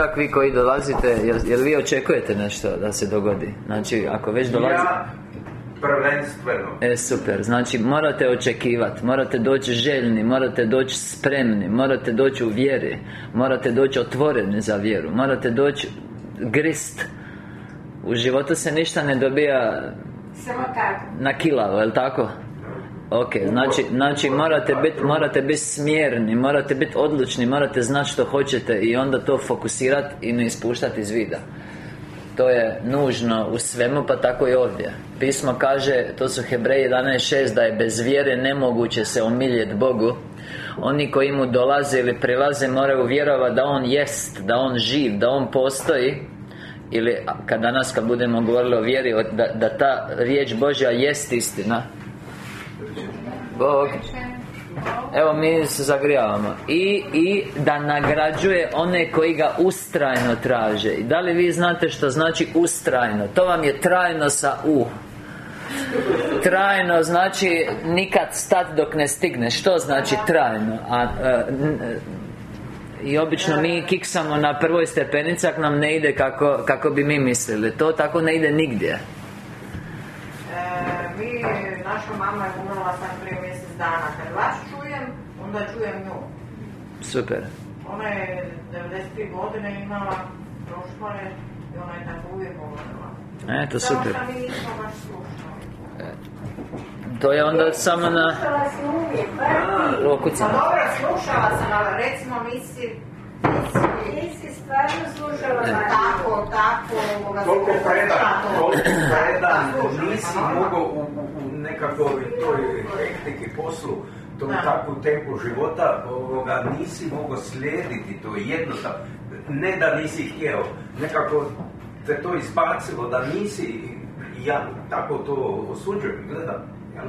početak vi koji dolazite jel, jel vi očekujete nešto da se dogodi? Znači, ako već dolazite Ja prvenstveno E, super, znači morate očekivati Morate doći željni, morate doći spremni Morate doći u vjeri Morate doći otvoreni za vjeru Morate doći grist U životu se ništa ne dobija Samo tako. na kilavo, jel tako? Ok, znači, znači morate biti morate biti smjerni, morate biti odlučni, morate znati što hoćete i onda to fokusirati i ne ispuštati iz vida. To je nužno u svemu, pa tako i ovdje. Pismo kaže, to su Hebreji 11.6 da je bez vjere nemoguće se omiljeti Bogu. Oni koji mu dolaze ili prilaze moraju vjerovati da On jest, da On živ, da On postoji ili kad danas kad budemo govorili o vjeri da, da ta riječ Božja jest istina Bog Evo mi se zagrijavamo. I, I da nagrađuje one koji ga ustrajno traže. Da li vi znate što znači ustrajno? To vam je trajno sa U. Trajno znači nikad stat dok ne stigne. Što znači trajno? A, e, n- e, i obično mi kiksamo na prvoj stepenici ako nam ne ide kako, kako bi mi mislili. To tako ne ide nigdje. E, naša mama je umrla sam prije mjesec dana. Kad vas čujem, onda čujem nju. Super Ona je 93 godine imala prošlore i ona je tako uvijek govorila. Eto, Samo super što mi nismo baš slušali. To je onda samo na... Slušala si uvijek. Pa dobro, slušala sam, ali recimo nisi... Nisi stvarno slušala tako, tako, ovoga Toliko slušala predan, to. Nisi sam, mogao u, u, u nekakvoj toj hektiki poslu tom takvu tempu života ovoga, nisi mogao slijediti to jednostavno ne da nisi htjeo nekako te to izbacilo da nisi ja tako to osuđujem gledam jel?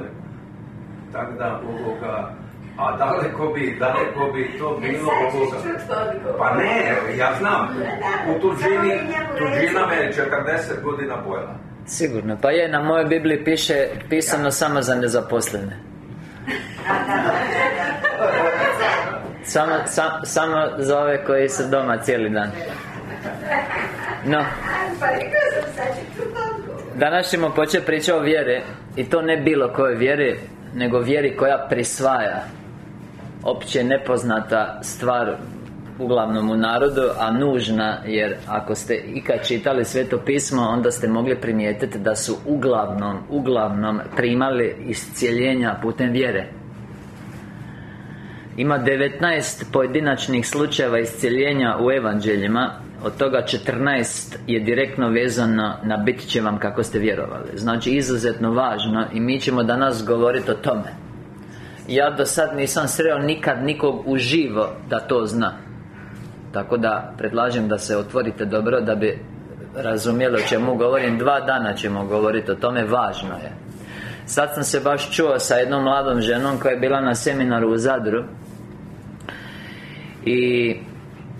tako da ovoga a daleko bi, daleko bi to bilo ovoga. Pa ne, ja znam. U tuđini, tuđina me 40 godina pojela. Sigurno, pa je, na mojoj Bibliji piše Pisano samo za nezaposlene. Samo, sam- samo za ove koji su doma cijeli dan. No. Danas ćemo početi pričati o vjeri I to ne bilo koje vjeri Nego vjeri koja prisvaja Opće nepoznata stvar Uglavnom u narodu A nužna jer ako ste ikad čitali sveto pismo Onda ste mogli primijetiti da su uglavnom Uglavnom primali iscijeljenja putem vjere. Ima 19 pojedinačnih slučajeva iscjeljenja u evanđeljima Od toga 14 je direktno vezano na bit će vam kako ste vjerovali. Znači izuzetno važno i mi ćemo danas govoriti o tome. Ja do sad nisam sreo nikad nikog uživo da to zna Tako da predlažem da se otvorite dobro da bi razumjeli o čemu govorim. Dva dana ćemo govoriti o tome, važno je. Sad sam se baš čuo sa jednom mladom ženom koja je bila na seminaru u Zadru I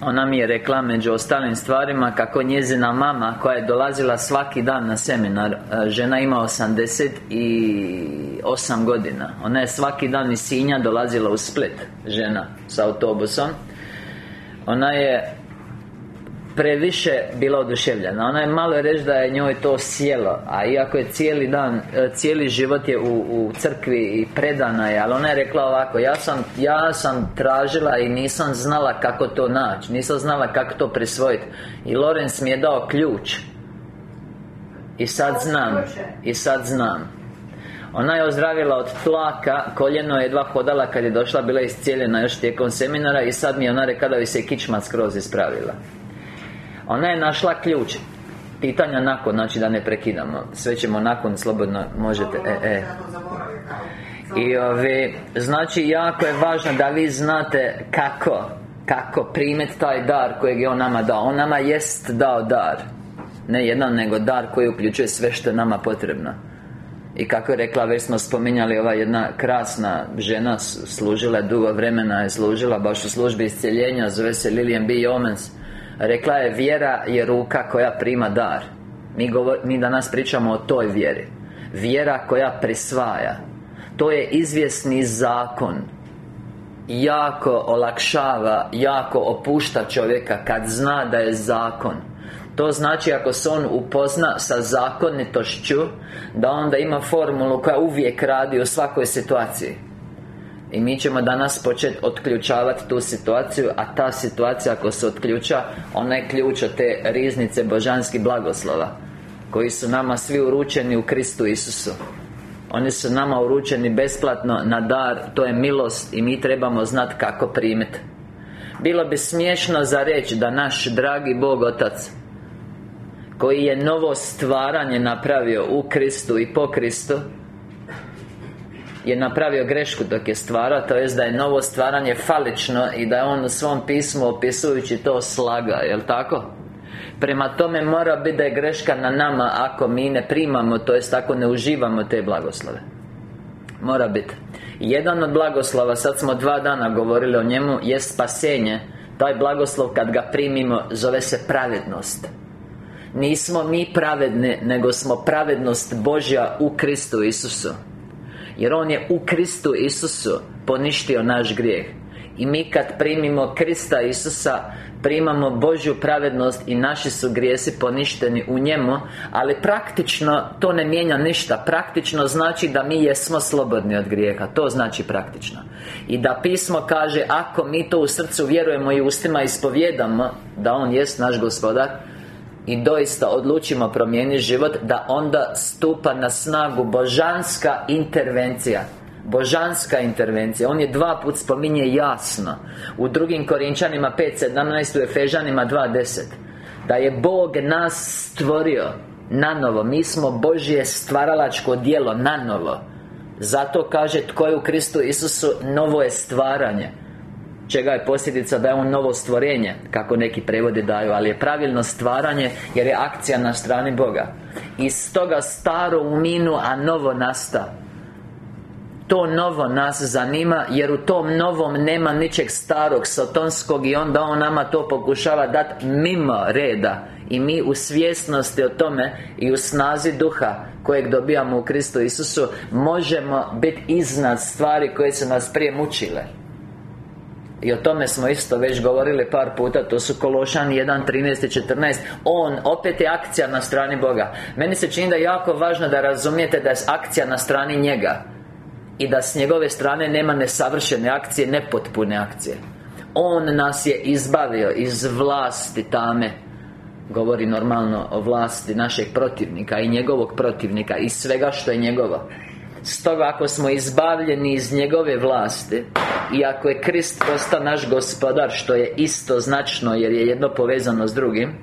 ona mi je rekla među ostalim stvarima kako njezina mama koja je dolazila svaki dan na seminar e, Žena ima 88 godina. Ona je svaki dan iz Sinja dolazila u Split Žena sa autobusom Ona je previše bila oduševljena. Ona je malo reći da je njoj to sjelo A iako je cijeli dan, e, cijeli život je u, u crkvi i predana je Ali ona je rekla ovako Ja sam, ja sam tražila i nisam znala kako to naći Nisam znala kako to prisvojiti I Lorenz mi je dao ključ. I sad znam I sad znam ona je ozdravila od tlaka, koljeno je jedva hodala kad je došla, bila je iscijeljena još tijekom seminara i sad mi je ona rekla da bi se kičma skroz ispravila. Ona je našla ključ. Pitanja nakon, znači da ne prekidamo. Sve ćemo nakon, slobodno možete e, e. I ovi, znači jako je važno da vi znate kako Kako primiti taj dar kojeg je On nama dao. On nama jest dao dar. Ne jedan, nego dar koji uključuje sve što je nama potrebno i kako je rekla, već smo spominjali ova jedna krasna žena Služila je dugo vremena je služila baš u službi iscjeljenja Zove se Lilian B. Omens Rekla je, vjera je ruka koja prima dar. Mi, govor, mi danas pričamo o toj vjeri. Vjera koja prisvaja. To je izvjesni zakon. Jako olakšava, jako opušta čovjeka Kad zna da je zakon to znači ako se on upozna sa zakonitošću Da onda ima formulu koja uvijek radi u svakoj situaciji. I mi ćemo danas početi otključavati tu situaciju A ta situacija ako se otključa Ona je ključ od te riznice božanskih blagoslova Koji su nama svi uručeni u Kristu Isusu. Oni su nama uručeni besplatno na dar To je milost I mi trebamo znati kako primiti Bilo bi smiješno za reći da naš dragi Bog Otac Koji je novo stvaranje napravio u Kristu i po Kristu je napravio grešku dok je stvarao To jest da je novo stvaranje falično I da je on u svom pismu opisujući to slaga, jel tako? Prema tome mora biti da je greška na nama Ako mi ne primamo, to jest ako ne uživamo te blagoslove. Mora biti. Jedan od blagoslova, sad smo dva dana govorili o njemu Je spasenje. Taj blagoslov kad ga primimo Zove se pravednost Nismo mi pravedni Nego smo pravednost Božja u Kristu Isusu. Jer On je u Kristu Isusu poništio naš grijeh. I mi kad primimo Krista Isusa Primamo Božju pravednost i naši su grijesi poništeni u njemu Ali praktično to ne mijenja ništa. Praktično znači da mi jesmo slobodni od grijeha. To znači praktično. I da pismo kaže Ako mi to u srcu vjerujemo i ustima ispovjedamo Da On jest naš gospodar i doista odlučimo promijeniti život Da onda stupa na snagu božanska intervencija. Božanska intervencija. On je dva put spominje jasno. U drugim Korinčanima 5.17 U Efežanima 2.10 Da je Bog nas stvorio Nanovo Mi smo Božje stvaralačko djelo Nanovo Zato kaže Tko je u Kristu Isusu Novo je stvaranje čega je posljedica da je on novo stvorenje Kako neki prevode daju Ali je pravilno stvaranje Jer je akcija na strani Boga. I stoga staro uminu, a novo nasta. To novo nas zanima Jer u tom novom nema ničeg starog Sotonskog I onda on nama to pokušava dati mimo reda. I mi u svjesnosti o tome I u snazi duha Kojeg dobijamo u Kristu Isusu Možemo biti iznad stvari koje su nas prije mučile i o tome smo isto već govorili par puta To su Kološan 1, 13 i 14 On, opet je akcija na strani Boga. Meni se čini da je jako važno da razumijete da je akcija na strani njega I da s njegove strane nema nesavršene akcije, nepotpune akcije. On nas je izbavio iz vlasti tame Govori normalno o vlasti našeg protivnika I njegovog protivnika I svega što je njegovo Stoga ako smo izbavljeni iz njegove vlasti I ako je Krist postao naš gospodar Što je isto značno jer je jedno povezano s drugim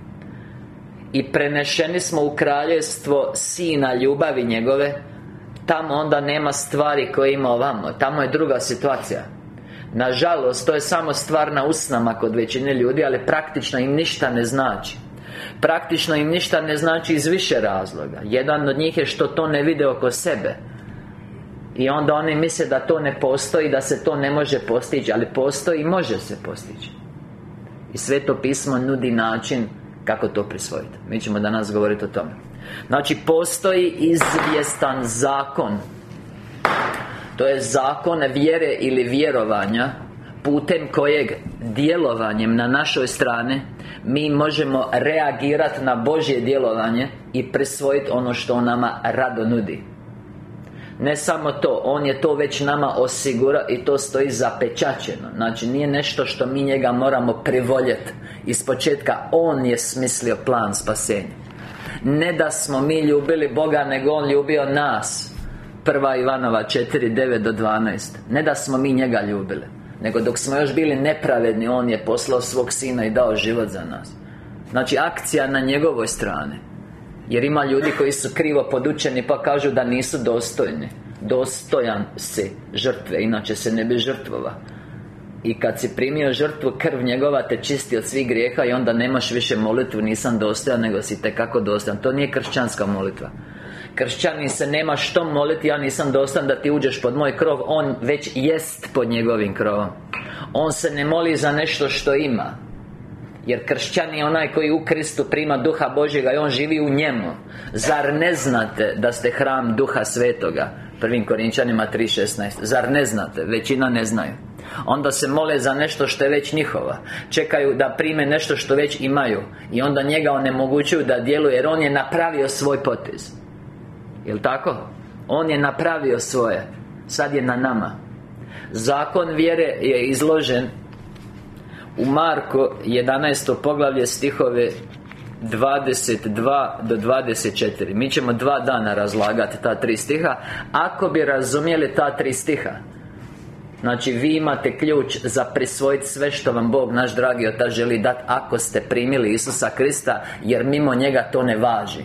I prenešeni smo u kraljevstvo Sina ljubavi njegove Tamo onda nema stvari koje ima ovamo. Tamo je druga situacija. Nažalost, to je samo stvar na usnama kod većine ljudi Ali praktično im ništa ne znači. Praktično im ništa ne znači iz više razloga. Jedan od njih je što to ne vide oko sebe i onda oni misle da to ne postoji Da se to ne može postići Ali postoji i može se postići. I Sveto pismo nudi način Kako to prisvojiti. Mi ćemo danas govoriti o tome. Znači, postoji izvjestan zakon. To je zakon vjere ili vjerovanja Putem kojeg djelovanjem na našoj strani Mi možemo reagirati na Božje djelovanje I prisvojiti ono što nama rado nudi ne samo to, On je to već nama osigura i to stoji zapečačeno Znači nije nešto što mi njega moramo privoljeti Iz početka On je smislio plan spasenja. Ne da smo mi ljubili Boga, nego On ljubio nas. Prva Ivanova 4, 9 do 12 Ne da smo mi njega ljubili Nego dok smo još bili nepravedni On je poslao svog Sina i dao život za nas. Znači akcija na njegovoj strani jer ima ljudi koji su krivo podučeni pa kažu da nisu dostojni. Dostojan si žrtve, inače se ne bi žrtvova. I kad si primio žrtvu, krv njegova te čisti od svih grijeha I onda nemaš više molitvu, nisam dostojan, nego si tekako dostojan. To nije kršćanska molitva. Kršćanin se nema što moliti, ja nisam dostojan da ti uđeš pod moj krov On već jest pod njegovim krovom. On se ne moli za nešto što ima jer kršćan je onaj koji u Kristu prima Duha Božjega I On živi u njemu. Zar ne znate da ste hram Duha Svetoga? Prvim Korinčanima 3.16 Zar ne znate? Većina ne znaju. Onda se mole za nešto što je već njihova. Čekaju da prime nešto što već imaju. I onda njega onemogućuju da djeluje Jer on je napravio svoj potez. Jel' tako? On je napravio svoje. Sad je na nama. Zakon vjere je izložen U Marko 11. poglavlje stihove 22 do 24 Mi ćemo dva dana razlagati ta tri stiha. Ako bi razumjeli ta tri stiha Znači vi imate ključ za prisvojiti sve što vam Bog naš dragi Otac želi dati Ako ste primili Isusa Krista Jer mimo njega to ne važi.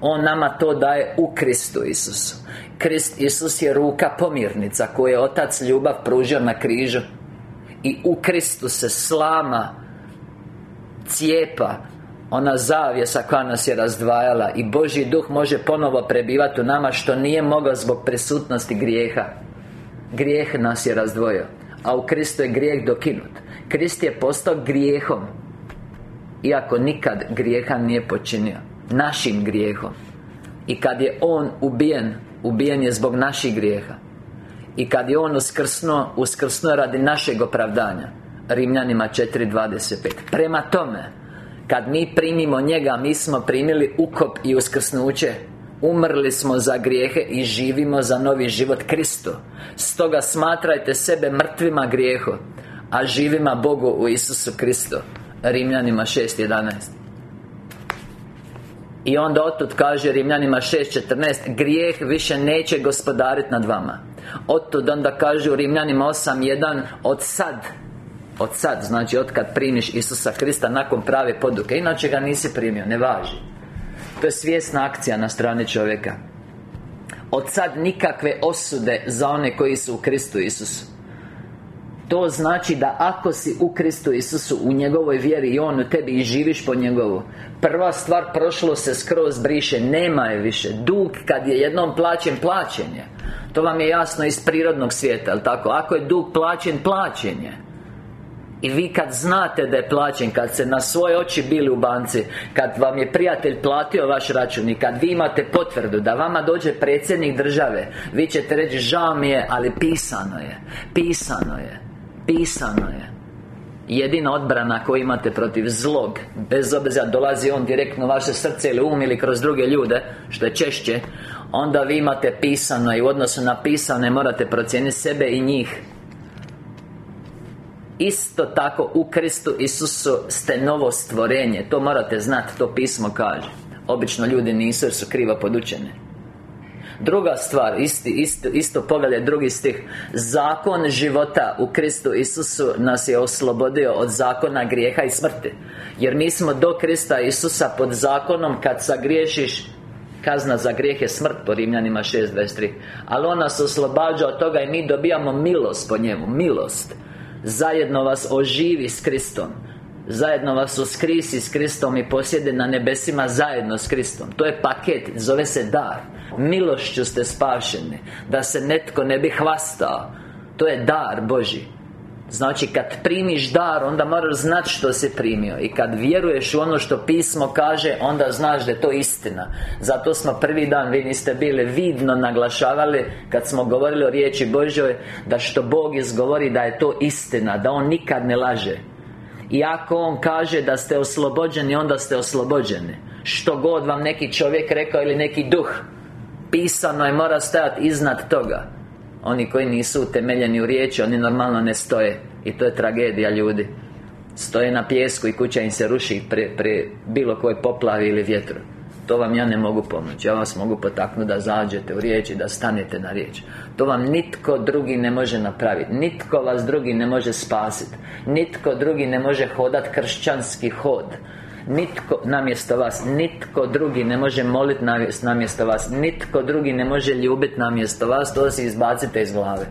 On nama to daje u Kristu Isusu. Krist Isus je ruka pomirnica Koju je Otac ljubav pružio na križu I u Kristu se slama Cijepa ona zavjesa koja nas je razdvajala. I Božji duh može ponovo prebivati u nama Što nije mogao zbog prisutnosti grijeha. Grijeh nas je razdvojio A u Kristu je grijeh dokinut. Krist je postao grijehom Iako nikad grijeha nije počinio Našim grijehom. I kad je On ubijen Ubijen je zbog naših grijeha I kad je On uskrsnuo Uskrsnuo radi našeg opravdanja. Rimljanima 4.25 Prema tome kad mi primimo njega Mi smo primili ukop i uskrsnuće. Umrli smo za grijehe i živimo za novi život Kristu. Stoga smatrajte sebe mrtvima grijehu A živima Bogu u Isusu Kristu. Rimljanima 6.11 i onda otud kaže Rimljanima 6.14 Grijeh više neće gospodariti nad vama. Otud onda kaže u Rimljanima 8.1 Od sad od sad, znači od kad primiš Isusa Krista nakon prave poduke. Inače ga nisi primio, ne važi. To je svjesna akcija na strani čovjeka. Od sad nikakve osude za one koji su u Kristu Isusu To znači da ako si u Kristu Isusu U njegovoj vjeri i On u tebi i živiš po njegovu Prva stvar prošlo se skroz briše Nema je više. Dug kad je jednom plaćen, plaćen je. To vam je jasno iz prirodnog svijeta, jel tako? Ako je dug plaćen, plaćen je. I vi kad znate da je plaćen Kad se na svoje oči bili u banci Kad vam je prijatelj platio vaš račun I kad vi imate potvrdu Da vama dođe predsjednik države Vi ćete reći žao mi je Ali pisano je Pisano je Pisano je. Jedina odbrana koju imate protiv zlog Bez obzira dolazi on direktno u vaše srce ili um ili kroz druge ljude Što je češće Onda vi imate pisano i u odnosu na pisane morate procijeniti sebe i njih. Isto tako u Kristu Isusu ste novo stvorenje. To morate znati, to pismo kaže. Obično ljudi nisu jer su krivo podučeni Druga stvar, isti, isto, isto pogled je drugi stih. Zakon života u Kristu Isusu nas je oslobodio od zakona grijeha i smrti. Jer mi smo do Krista Isusa pod zakonom kad sagriješiš Kazna za grijeh je smrt po Rimljanima 6.23 Ali On nas oslobađa od toga i mi dobijamo milost po njemu Milost. Zajedno vas oživi s Kristom Zajedno vas uskrisi s Kristom i posjede na nebesima zajedno s Kristom. To je paket, zove se dar. Milošću ste spašeni Da se netko ne bi hvastao. To je dar Boži. Znači kad primiš dar Onda moraš znati što si primio. I kad vjeruješ u ono što pismo kaže Onda znaš da je to istina. Zato smo prvi dan Vi niste bili vidno naglašavali Kad smo govorili o riječi Božoj Da što Bog izgovori da je to istina Da On nikad ne laže I ako On kaže da ste oslobođeni Onda ste oslobođeni. Što god vam neki čovjek rekao Ili neki duh Pisano je mora stajati iznad toga. Oni koji nisu utemeljeni u riječi Oni normalno ne stoje. I to je tragedija ljudi. Stoje na pjesku i kuća im se ruši Pri, bilo kojoj poplavi ili vjetru To vam ja ne mogu pomoći. Ja vas mogu potaknuti da zađete u riječi Da stanete na riječ. To vam nitko drugi ne može napraviti. Nitko vas drugi ne može spasiti Nitko drugi ne može hodat kršćanski hod. Nitko namjesto vas Nitko drugi ne može moliti namjesto vas. Nitko drugi ne može ljubiti namjesto vas. To si izbacite iz glave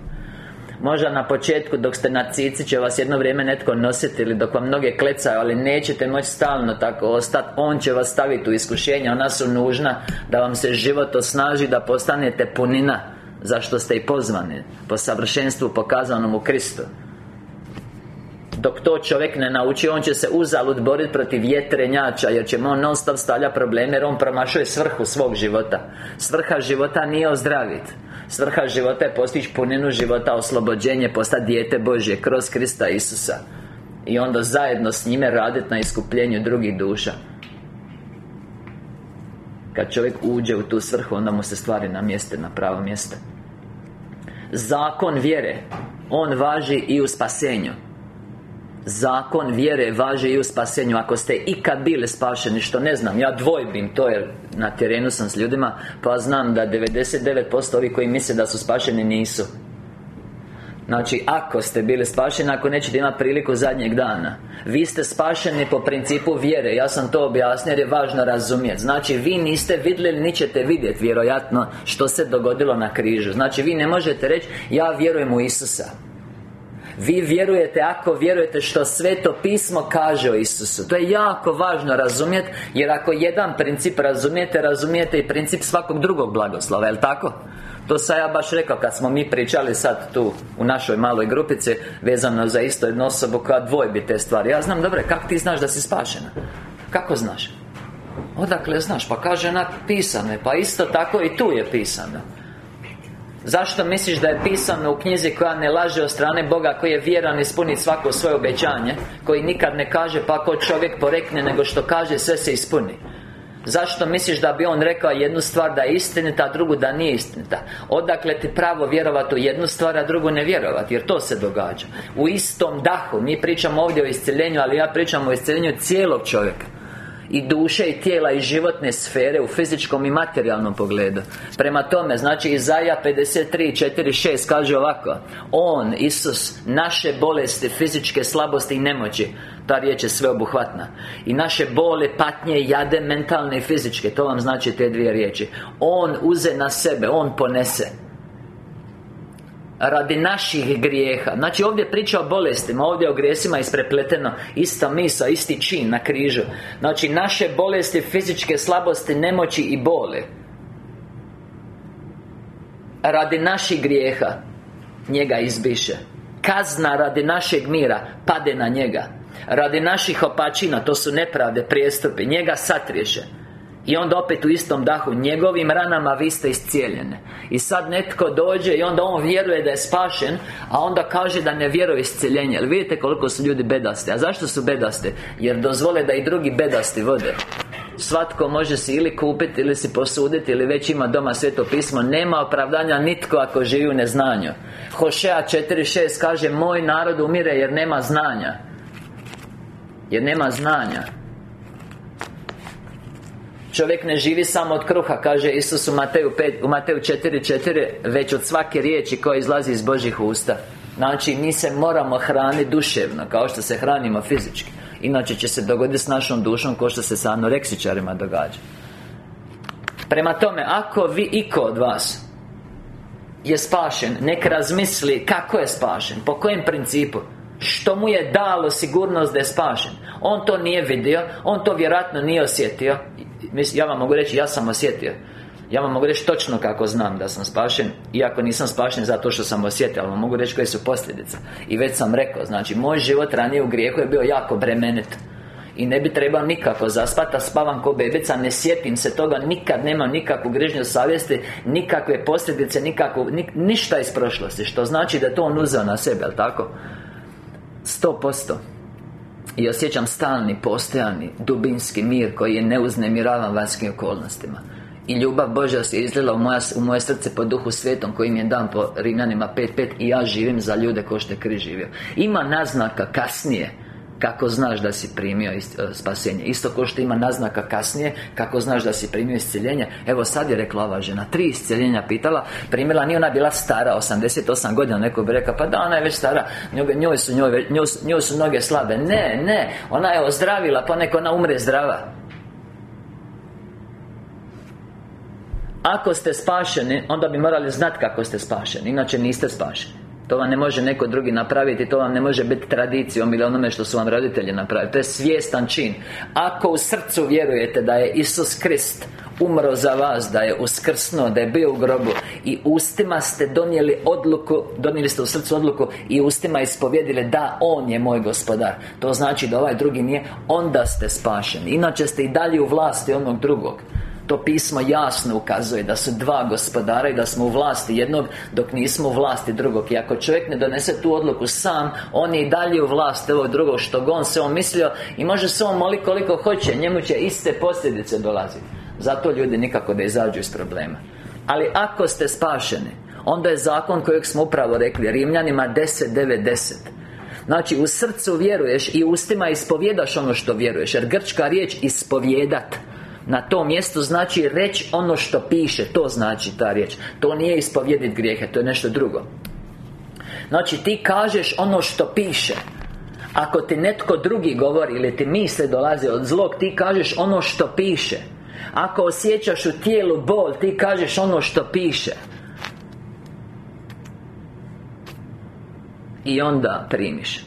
Možda na početku dok ste na cici će vas jedno vrijeme netko nositi Ili dok vam mnoge klecaju Ali nećete moći stalno tako ostati On će vas staviti u iskušenja Ona su nužna Da vam se život osnaži Da postanete punina Zašto ste i pozvani Po savršenstvu pokazanom u Kristu. Dok to čovjek ne nauči, on će se uzalud boriti protiv vjetrenjača Jer će mu on non stop stavlja probleme Jer on promašuje svrhu svog života. Svrha života nije ozdraviti Svrha života je postići puninu života Oslobođenje, postati dijete Božje Kroz Krista Isusa. I onda zajedno s njime raditi na iskupljenju drugih duša. Kad čovjek uđe u tu svrhu Onda mu se stvari namjeste na pravo mjesto. Zakon vjere On važi i u spasenju Zakon vjere važi i u spasenju. Ako ste ikad bili spašeni Što ne znam, ja dvojbim to Jer na terenu sam s ljudima Pa znam da 99% ovih koji misle da su spašeni nisu. Znači, ako ste bili spašeni Ako nećete imati priliku zadnjeg dana. Vi ste spašeni po principu vjere. Ja sam to objasnio jer je važno razumjeti. Znači, vi niste vidjeli ni ćete vidjeti Vjerojatno što se dogodilo na križu. Znači, vi ne možete reći Ja vjerujem u Isusa vi vjerujete ako vjerujete što Sveto pismo kaže o Isusu To je jako važno razumjeti Jer ako jedan princip razumijete Razumijete i princip svakog drugog blagoslova, jel tako? To sam ja baš rekao kad smo mi pričali sad tu U našoj maloj grupici Vezano za isto jednu osobu koja dvojbi te stvari Ja znam, dobro, kako ti znaš da si spašena? Kako znaš? Odakle znaš? Pa kaže napisano je Pa isto tako i tu je pisano Zašto misliš da je pisano u knjizi koja ne laže od strane Boga Koji je vjeran ispuniti svako svoje obećanje Koji nikad ne kaže pa ako čovjek porekne Nego što kaže sve se ispuni Zašto misliš da bi on rekao jednu stvar da je istinita, a drugu da nije istinita? Odakle ti pravo vjerovati u jednu stvar, a drugu ne vjerovati? Jer to se događa U istom dahu Mi pričamo ovdje o isciljenju, ali ja pričam o isciljenju cijelog čovjeka i duše i tijela i životne sfere u fizičkom i materijalnom pogledu. Prema tome, znači Izaja 53, 4, 6 kaže ovako On, Isus, naše bolesti, fizičke slabosti i nemoći. Ta riječ je sveobuhvatna. I naše bole, patnje, jade, mentalne i fizičke. To vam znači te dvije riječi. On uze na sebe, On ponese Radi naših grijeha. Znači ovdje priča o bolestima Ovdje o grijesima isprepleteno Ista misa, isti čin na križu. Znači naše bolesti, fizičke slabosti, nemoći i bole Radi naših grijeha Njega izbiše. Kazna radi našeg mira Pade na njega. Radi naših opačina To su nepravde, prijestupi Njega satriješe i onda opet u istom dahu Njegovim ranama vi ste iscijeljene. I sad netko dođe i onda on vjeruje da je spašen A onda kaže da ne vjeruje iscijeljenje. Jel vidite koliko su ljudi bedaste A zašto su bedaste? Jer dozvole da i drugi bedasti vode. Svatko može si ili kupiti ili si posuditi Ili već ima doma sveto pismo. Nema opravdanja nitko ako živi u neznanju. Hošea 4.6 kaže Moj narod umire jer nema znanja. Jer nema znanja Čovjek ne živi samo od kruha Kaže Isus u Mateju, 5, u Mateju 4.4 Već od svake riječi koja izlazi iz Božih usta. Znači, mi se moramo hraniti duševno Kao što se hranimo fizički. Inače će se dogoditi s našom dušom Kao što se sa anoreksičarima događa. Prema tome, ako vi iko od vas Je spašen Nek razmisli kako je spašen Po kojem principu što mu je dalo sigurnost da je spašen. On to nije vidio On to vjerojatno nije osjetio Ja vam mogu reći, ja sam osjetio. Ja vam mogu reći točno kako znam da sam spašen Iako nisam spašen zato što sam osjetio Ali vam mogu reći koje su posljedice. I već sam rekao Znači, moj život ranije u grijehu je bio jako bremenit i ne bi trebao nikako zaspati, a spavam ko bebica Ne sjetim se toga, nikad nemam nikakvu grižnju savjesti Nikakve posljedice, nikakvu, ništa iz prošlosti Što znači da je to on uzeo na sebe, jel tako? Sto posto i osjećam stalni, postojani, dubinski mir koji je neuznemiravan vanjskim okolnostima. I ljubav Božja se izlila u, moja, u moje srce po duhu svetom koji mi je dan po Rimljanima 5.5 I ja živim za ljude ko što je križ živio. Ima naznaka kasnije kako znaš da si primio e, spasenje. Isto ko što ima naznaka kasnije Kako znaš da si primio iscjeljenje. Evo sad je rekla ova žena Tri iscjeljenja pitala. Primila nije ona bila stara 88 godina Neko bi rekao Pa da ona je već stara Njoj, su, njoj, njoj, su noge slabe. Ne, ne Ona je ozdravila Pa neko ona umre zdrava. Ako ste spašeni Onda bi morali znati kako ste spašeni Inače niste spašeni to vam ne može neko drugi napraviti To vam ne može biti tradicijom ili onome što su vam roditelji napravili. To je svjestan čin. Ako u srcu vjerujete da je Isus Krist Umro za vas Da je uskrsnuo Da je bio u grobu I ustima ste donijeli odluku Donijeli ste u srcu odluku I ustima ispovjedili Da, On je moj gospodar To znači da ovaj drugi nije Onda ste spašeni. Inače ste i dalje u vlasti onog drugog To pismo jasno ukazuje da su dva gospodara i da smo u vlasti jednog Dok nismo u vlasti drugog. I ako čovjek ne donese tu odluku sam On je i dalje u vlasti ovog drugog Što on se on mislio I može se on moliti koliko hoće Njemu će iste posljedice dolaziti. Zato ljudi nikako da izađu iz problema. Ali ako ste spašeni Onda je zakon kojeg smo upravo rekli Rimljanima 10.9.10 Znači u srcu vjeruješ i ustima ispovjedaš ono što vjeruješ Jer grčka riječ ispovjedat na tom mjestu znači reći ono što piše To znači ta riječ. To nije ispovjediti grijehe, to je nešto drugo. Znači ti kažeš ono što piše. Ako ti netko drugi govori Ili ti misle dolaze od zlog Ti kažeš ono što piše. Ako osjećaš u tijelu bol Ti kažeš ono što piše. I onda primiš.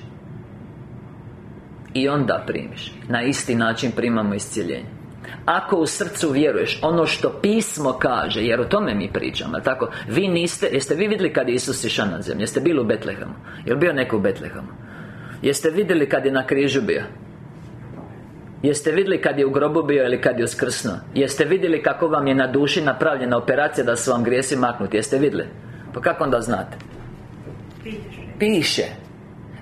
I onda primiš. Na isti način primamo iscijeljenje ako u srcu vjeruješ Ono što pismo kaže Jer o tome mi pričamo, tako? Vi niste, jeste vi vidjeli kad je Isus išao na zemlju? Jeste bili u Betlehemu? Jel bio neko u Betlehemu? Jeste vidjeli kad je na križu bio? Jeste vidjeli kad je u grobu bio ili kad je uskrsnuo? Jeste vidjeli kako vam je na duši napravljena operacija da su vam grijesi maknuti? Jeste vidjeli? Pa kako onda znate? Piše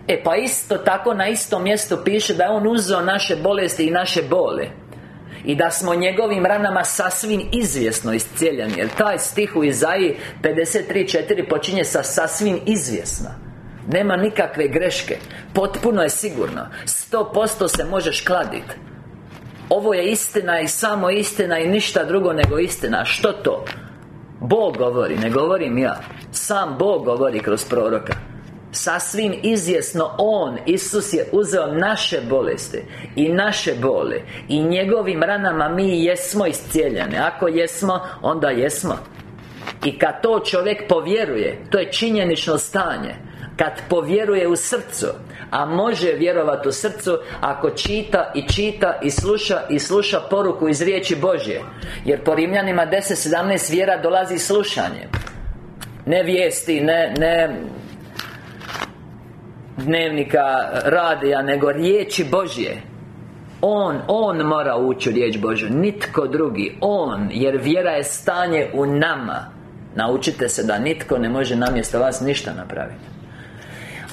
E pa isto tako na istom mjestu piše da je On uzeo naše bolesti i naše bole i da smo njegovim ranama sasvim izvjesno iscijeljeni Jer taj stih u Izaiji 53.4 počinje sa sasvim izvjesno. Nema nikakve greške Potpuno je sigurno. 100% se možeš kladiti Ovo je istina i samo istina i ništa drugo nego istina. Što to? Bog govori, ne govorim ja. Sam Bog govori kroz proroka Sasvim izvjesno On, Isus je uzeo naše bolesti I naše bole I njegovim ranama mi jesmo iscijeljene. Ako jesmo, onda jesmo. I kad to čovjek povjeruje To je činjenično stanje. Kad povjeruje u srcu A može vjerovati u srcu Ako čita i čita i sluša I sluša poruku iz riječi Božje. Jer po Rimljanima 10.17 vjera dolazi slušanje. Ne vijesti, ne, ne dnevnika, radija, nego riječi Božje. On, On mora ući u riječ Božju Nitko drugi. On, jer vjera je stanje u nama. Naučite se da nitko ne može namjesto vas ništa napraviti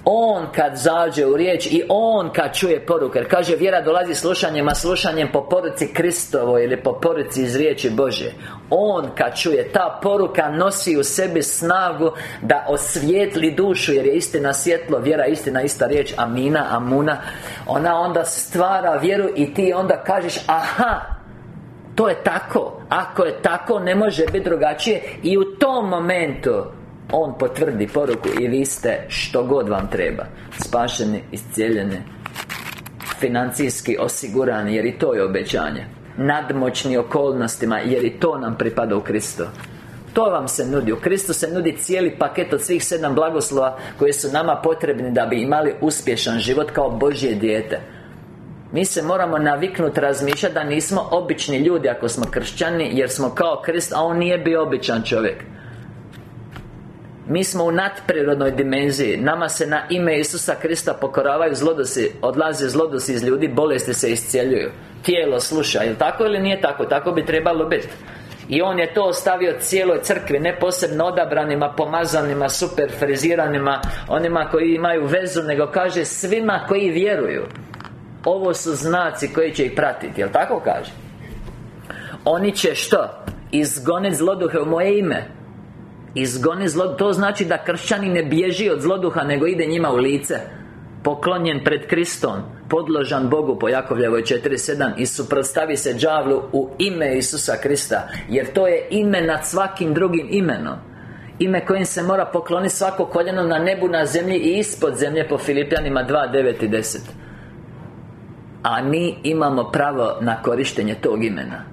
on kad zađe u riječ i On kad čuje poruke kaže vjera dolazi slušanjem A slušanjem po poruci Kristovo Ili po poruci iz riječi Bože On kad čuje Ta poruka nosi u sebi snagu Da osvijetli dušu Jer je istina svjetlo Vjera istina ista riječ Amina, Amuna. Ona onda stvara vjeru I ti onda kažeš Aha to je tako. Ako je tako, ne može biti drugačije. I u tom momentu on potvrdi poruku i vi ste što god vam treba Spašeni, iscijeljeni Financijski osigurani jer i to je obećanje. Nadmoćni okolnostima jer i to nam pripada u Kristu to vam se nudi. U Kristu se nudi cijeli paket od svih sedam blagoslova Koji su nama potrebni da bi imali uspješan život kao Božje dijete. Mi se moramo naviknuti razmišljati da nismo obični ljudi ako smo kršćani Jer smo kao Krist, a on nije bio običan čovjek mi smo u nadprirodnoj dimenziji Nama se na ime Isusa Krista pokoravaju zlodosi Odlaze zlodosi iz ljudi Bolesti se iscijeljuju Tijelo sluša, je tako ili nije tako? Tako bi trebalo biti i on je to ostavio cijeloj crkvi Ne posebno odabranima, pomazanima, super friziranima Onima koji imaju vezu Nego kaže svima koji vjeruju Ovo su znaci koji će ih pratiti Jel' tako kaže? Oni će što? Izgoniti zloduhe u moje ime Izgoni zlo To znači da kršćani ne bježi od zloduha Nego ide njima u lice. Poklonjen pred Kristom Podložan Bogu po Jakovljevoj 4.7 I suprotstavi se đavlu u ime Isusa Krista Jer to je ime nad svakim drugim imenom. Ime kojim se mora pokloniti svako koljeno na nebu, na zemlji i ispod zemlje Po Filipljanima 2.9 i 10 A mi imamo pravo na korištenje tog imena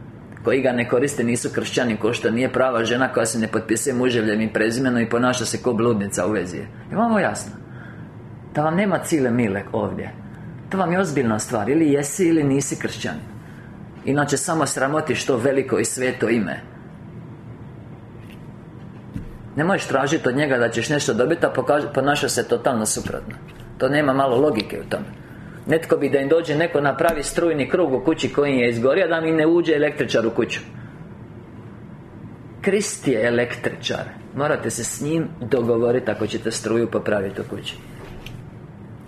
koji ga ne koriste nisu kršćani Ko što nije prava žena koja se ne potpisuje muževljem i prezimenom I ponaša se ko bludnica u vezi. Imamo jasno? Da vam nema cile mile ovdje. To vam je ozbiljna stvar. Ili jesi ili nisi kršćan. Inače samo sramotiš to veliko i sveto ime. Ne možeš tražiti od njega da ćeš nešto dobiti A ponaša se totalno suprotno. To nema malo logike u tome Netko bi da im dođe neko napravi strujni krug u kući koji je izgorio Da mi ne uđe električar u kuću. Krist je električar. Morate se s njim dogovoriti ako ćete struju popraviti u kući.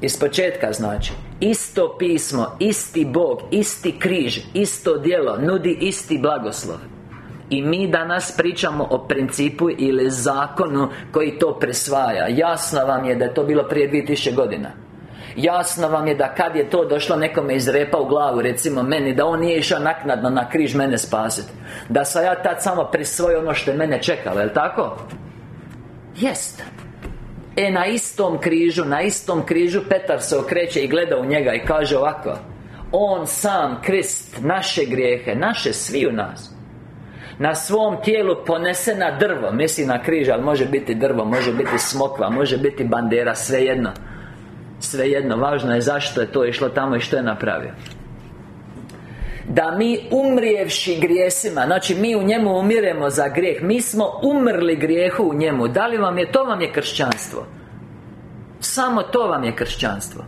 Iz početka znači Isto pismo, isti Bog, isti križ, isto djelo Nudi isti blagoslov. I mi danas pričamo o principu ili zakonu koji to presvaja. Jasno vam je da je to bilo prije 2000 godina Jasno vam je da kad je to došlo nekome iz repa u glavu Recimo meni Da on nije išao naknadno na križ mene spasiti Da sam ja tad samo prisvojio ono što je mene čekalo, jel tako? Jest. E na istom križu, na istom križu Petar se okreće i gleda u njega i kaže ovako On sam, Krist, naše grijehe, naše svi u nas. Na svom tijelu ponese na drvo. Misli na križ, ali može biti drvo Može biti smokva, može biti bandera Svejedno Svejedno, važno je zašto je to išlo tamo i što je napravio. Da mi umrijevši grijesima Znači mi u njemu umiremo za grijeh Mi smo umrli grijehu u njemu Da li vam je, to vam je kršćanstvo? Samo to vam je kršćanstvo.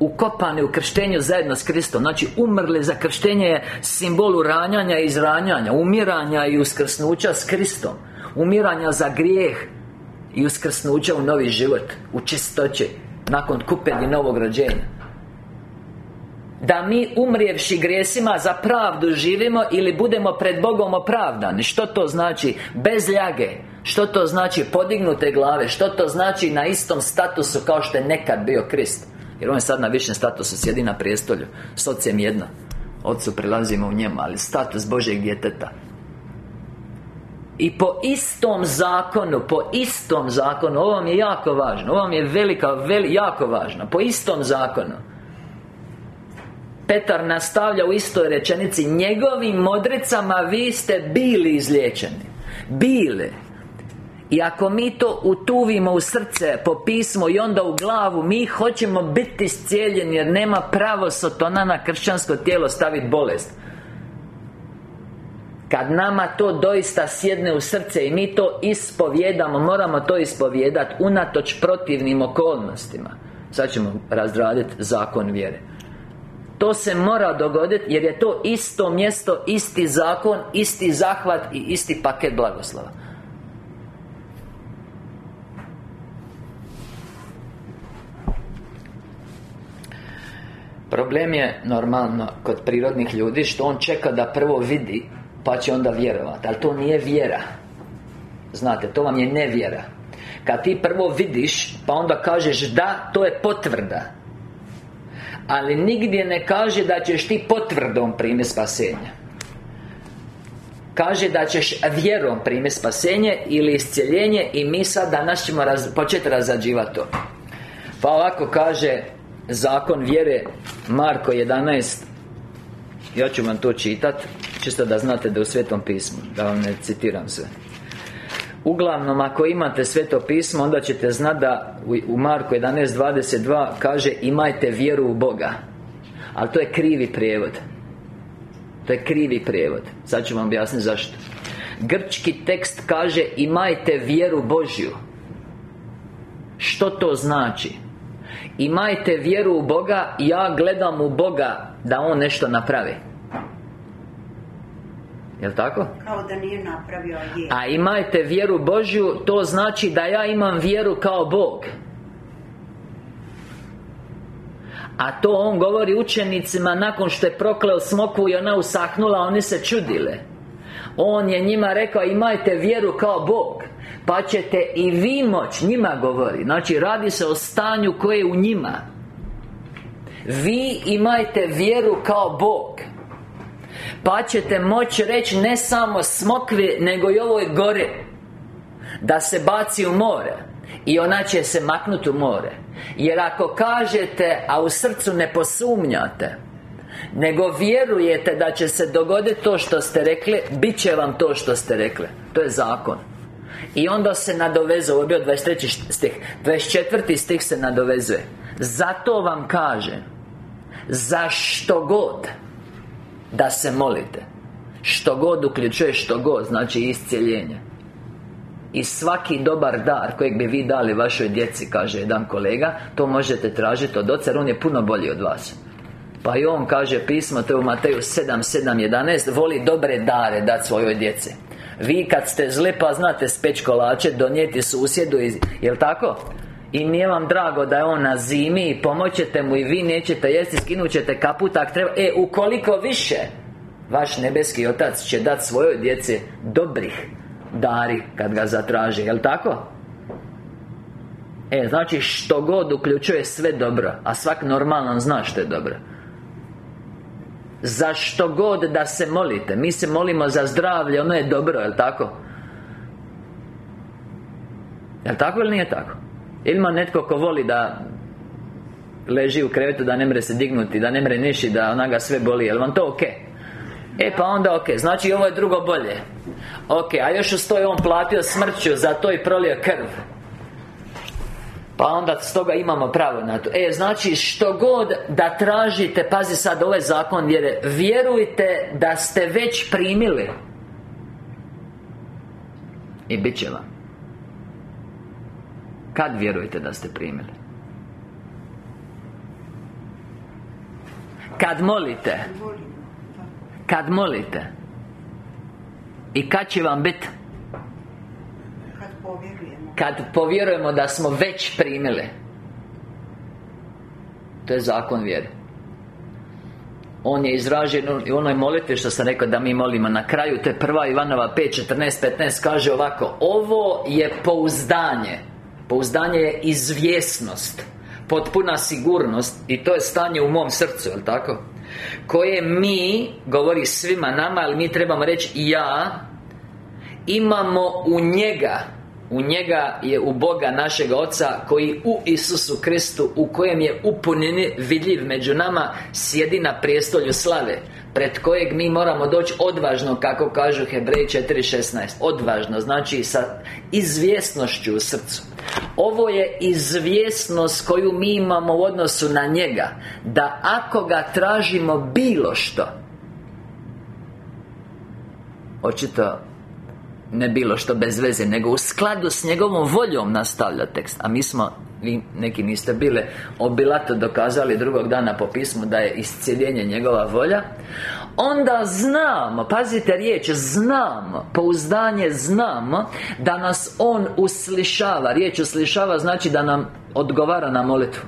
Ukopani u krštenju zajedno s Kristom Znači umrli za krštenje je simbol uranjanja i izranjanja Umiranja i uskrsnuća s Kristom Umiranja za grijeh I uskrsnuća u novi život U čistoći Nakon kupelji novog rođenja da mi umrijevši grijesima za pravdu živimo ili budemo pred Bogom opravdani Što to znači? Bez ljage Što to znači? Podignute glave Što to znači na istom statusu kao što je nekad bio Krist jer on je sad na višem statusu, sjedi na prijestolju S ocem jedno Otcu prilazimo u njemu, ali status Božeg djeteta i po istom zakonu, po istom zakonu Ovo vam je jako važno Ovo vam je velika, veli, jako važno Po istom zakonu. Petar nastavlja u istoj rečenici Njegovim modricama vi ste bili izliječeni. Bile i ako mi to utuvimo u srce Po pismu i onda u glavu Mi hoćemo biti iscijeljeni Jer nema pravo sotona na kršćansko tijelo staviti bolest kad nama to doista sjedne u srce I mi to ispovjedamo Moramo to ispovjedati Unatoč protivnim okolnostima. Sad ćemo razraditi zakon vjere. To se mora dogoditi Jer je to isto mjesto Isti zakon Isti zahvat I isti paket blagoslova. Problem je normalno kod prirodnih ljudi što on čeka da prvo vidi pa će onda vjerovati Ali to nije vjera. Znate, to vam je nevjera. Kad ti prvo vidiš Pa onda kažeš da, to je potvrda. Ali nigdje ne kaže da ćeš ti potvrdom primiti spasenje. Kaže da ćeš vjerom primiti spasenje Ili iscjeljenje I mi sad danas ćemo raz, početi razrađivati to. Pa ovako kaže Zakon vjere Marko 11 Ja ću vam to čitat Čisto da znate da u Svetom pismu Da vam ne citiram sve. Uglavnom, ako imate Sveto pismo Onda ćete znati da u Marku 11.22 kaže Imajte vjeru u Boga. Ali to je krivi prijevod. To je krivi prijevod. Sad ću vam objasniti zašto. Grčki tekst kaže Imajte vjeru Božju. Što to znači? Imajte vjeru u Boga Ja gledam u Boga Da On nešto napravi Jel' tako? Kao da nije napravio je. A imajte vjeru Božju To znači da ja imam vjeru kao Bog A to on govori učenicima nakon što je prokleo smokvu i ona usahnula Oni se čudile On je njima rekao imajte vjeru kao Bog Pa ćete i vi moć Njima govori. Znači radi se o stanju koje je u njima. Vi imajte vjeru kao Bog Pa ćete moći reći ne samo smokvi Nego i ovoj gore Da se baci u more I ona će se maknuti u more. Jer ako kažete A u srcu ne posumnjate nego vjerujete da će se dogoditi to što ste rekli Bit će vam to što ste rekli To je zakon I onda se nadovezuje Ovo je bio 23. stih 24. stih se nadovezuje Zato vam kažem Za što god Da se molite Što god uključuje što god Znači iscijeljenje i svaki dobar dar kojeg bi vi dali vašoj djeci, kaže jedan kolega To možete tražiti od oca, on je puno bolji od vas Pa i on kaže pismo, to je u Mateju 7, 7, 11 Voli dobre dare dati svojoj djeci Vi kad ste zli pa znate speć kolače Donijeti susjedu, iz, jel tako? I nije vam drago da je on na zimi I pomoćete mu i vi nećete jesti Skinut ćete kaput treba E, ukoliko više Vaš nebeski otac će dati svojoj djeci Dobrih dari kad ga zatraži, jel tako? E, znači što god uključuje sve dobro A svak normalan zna što je dobro Za što god da se molite Mi se molimo za zdravlje, ono je dobro, jel tako? Jel tako ili nije tako? Ili ima netko ko voli da Leži u krevetu da ne mre se dignuti Da ne mre niši, da ona ga sve boli Jel vam to ok? E pa onda ok, znači ovo je drugo bolje Ok, a još uz to je on platio smrću Za to i prolio krv pa onda stoga imamo pravo na to. E, znači što god da tražite Pazi sad, ovaj zakon vjere Vjerujte da ste već primili. I bit će vam. Kad vjerujete da ste primili? Kad molite? Kad molite? I kad će vam biti? Kad povjerujemo da smo već primili To je zakon vjere on je izražen u onoj molitvi što sam rekao da mi molimo na kraju To je prva Ivanova 5, 14, 15 Kaže ovako Ovo je pouzdanje Pouzdanje je izvjesnost Potpuna sigurnost I to je stanje u mom srcu, jel tako? Koje mi, govori svima nama Ali mi trebamo reći ja Imamo u njega u njega je u Boga našeg Oca Koji u Isusu Kristu U kojem je upunjeni vidljiv među nama Sjedi na prijestolju slave Pred kojeg mi moramo doći odvažno Kako kažu Hebreji 4.16 Odvažno, znači sa izvjesnošću u srcu. Ovo je izvjesnost koju mi imamo u odnosu na njega Da ako ga tražimo bilo što Očito ne bilo što bez veze Nego u skladu s njegovom voljom nastavlja tekst. A mi smo, vi neki niste bile Obilato dokazali drugog dana po pismu Da je iscijeljenje njegova volja. Onda znamo, pazite riječ Znamo, pouzdanje znamo Da nas On uslišava. Riječ uslišava znači da nam odgovara na molitvu.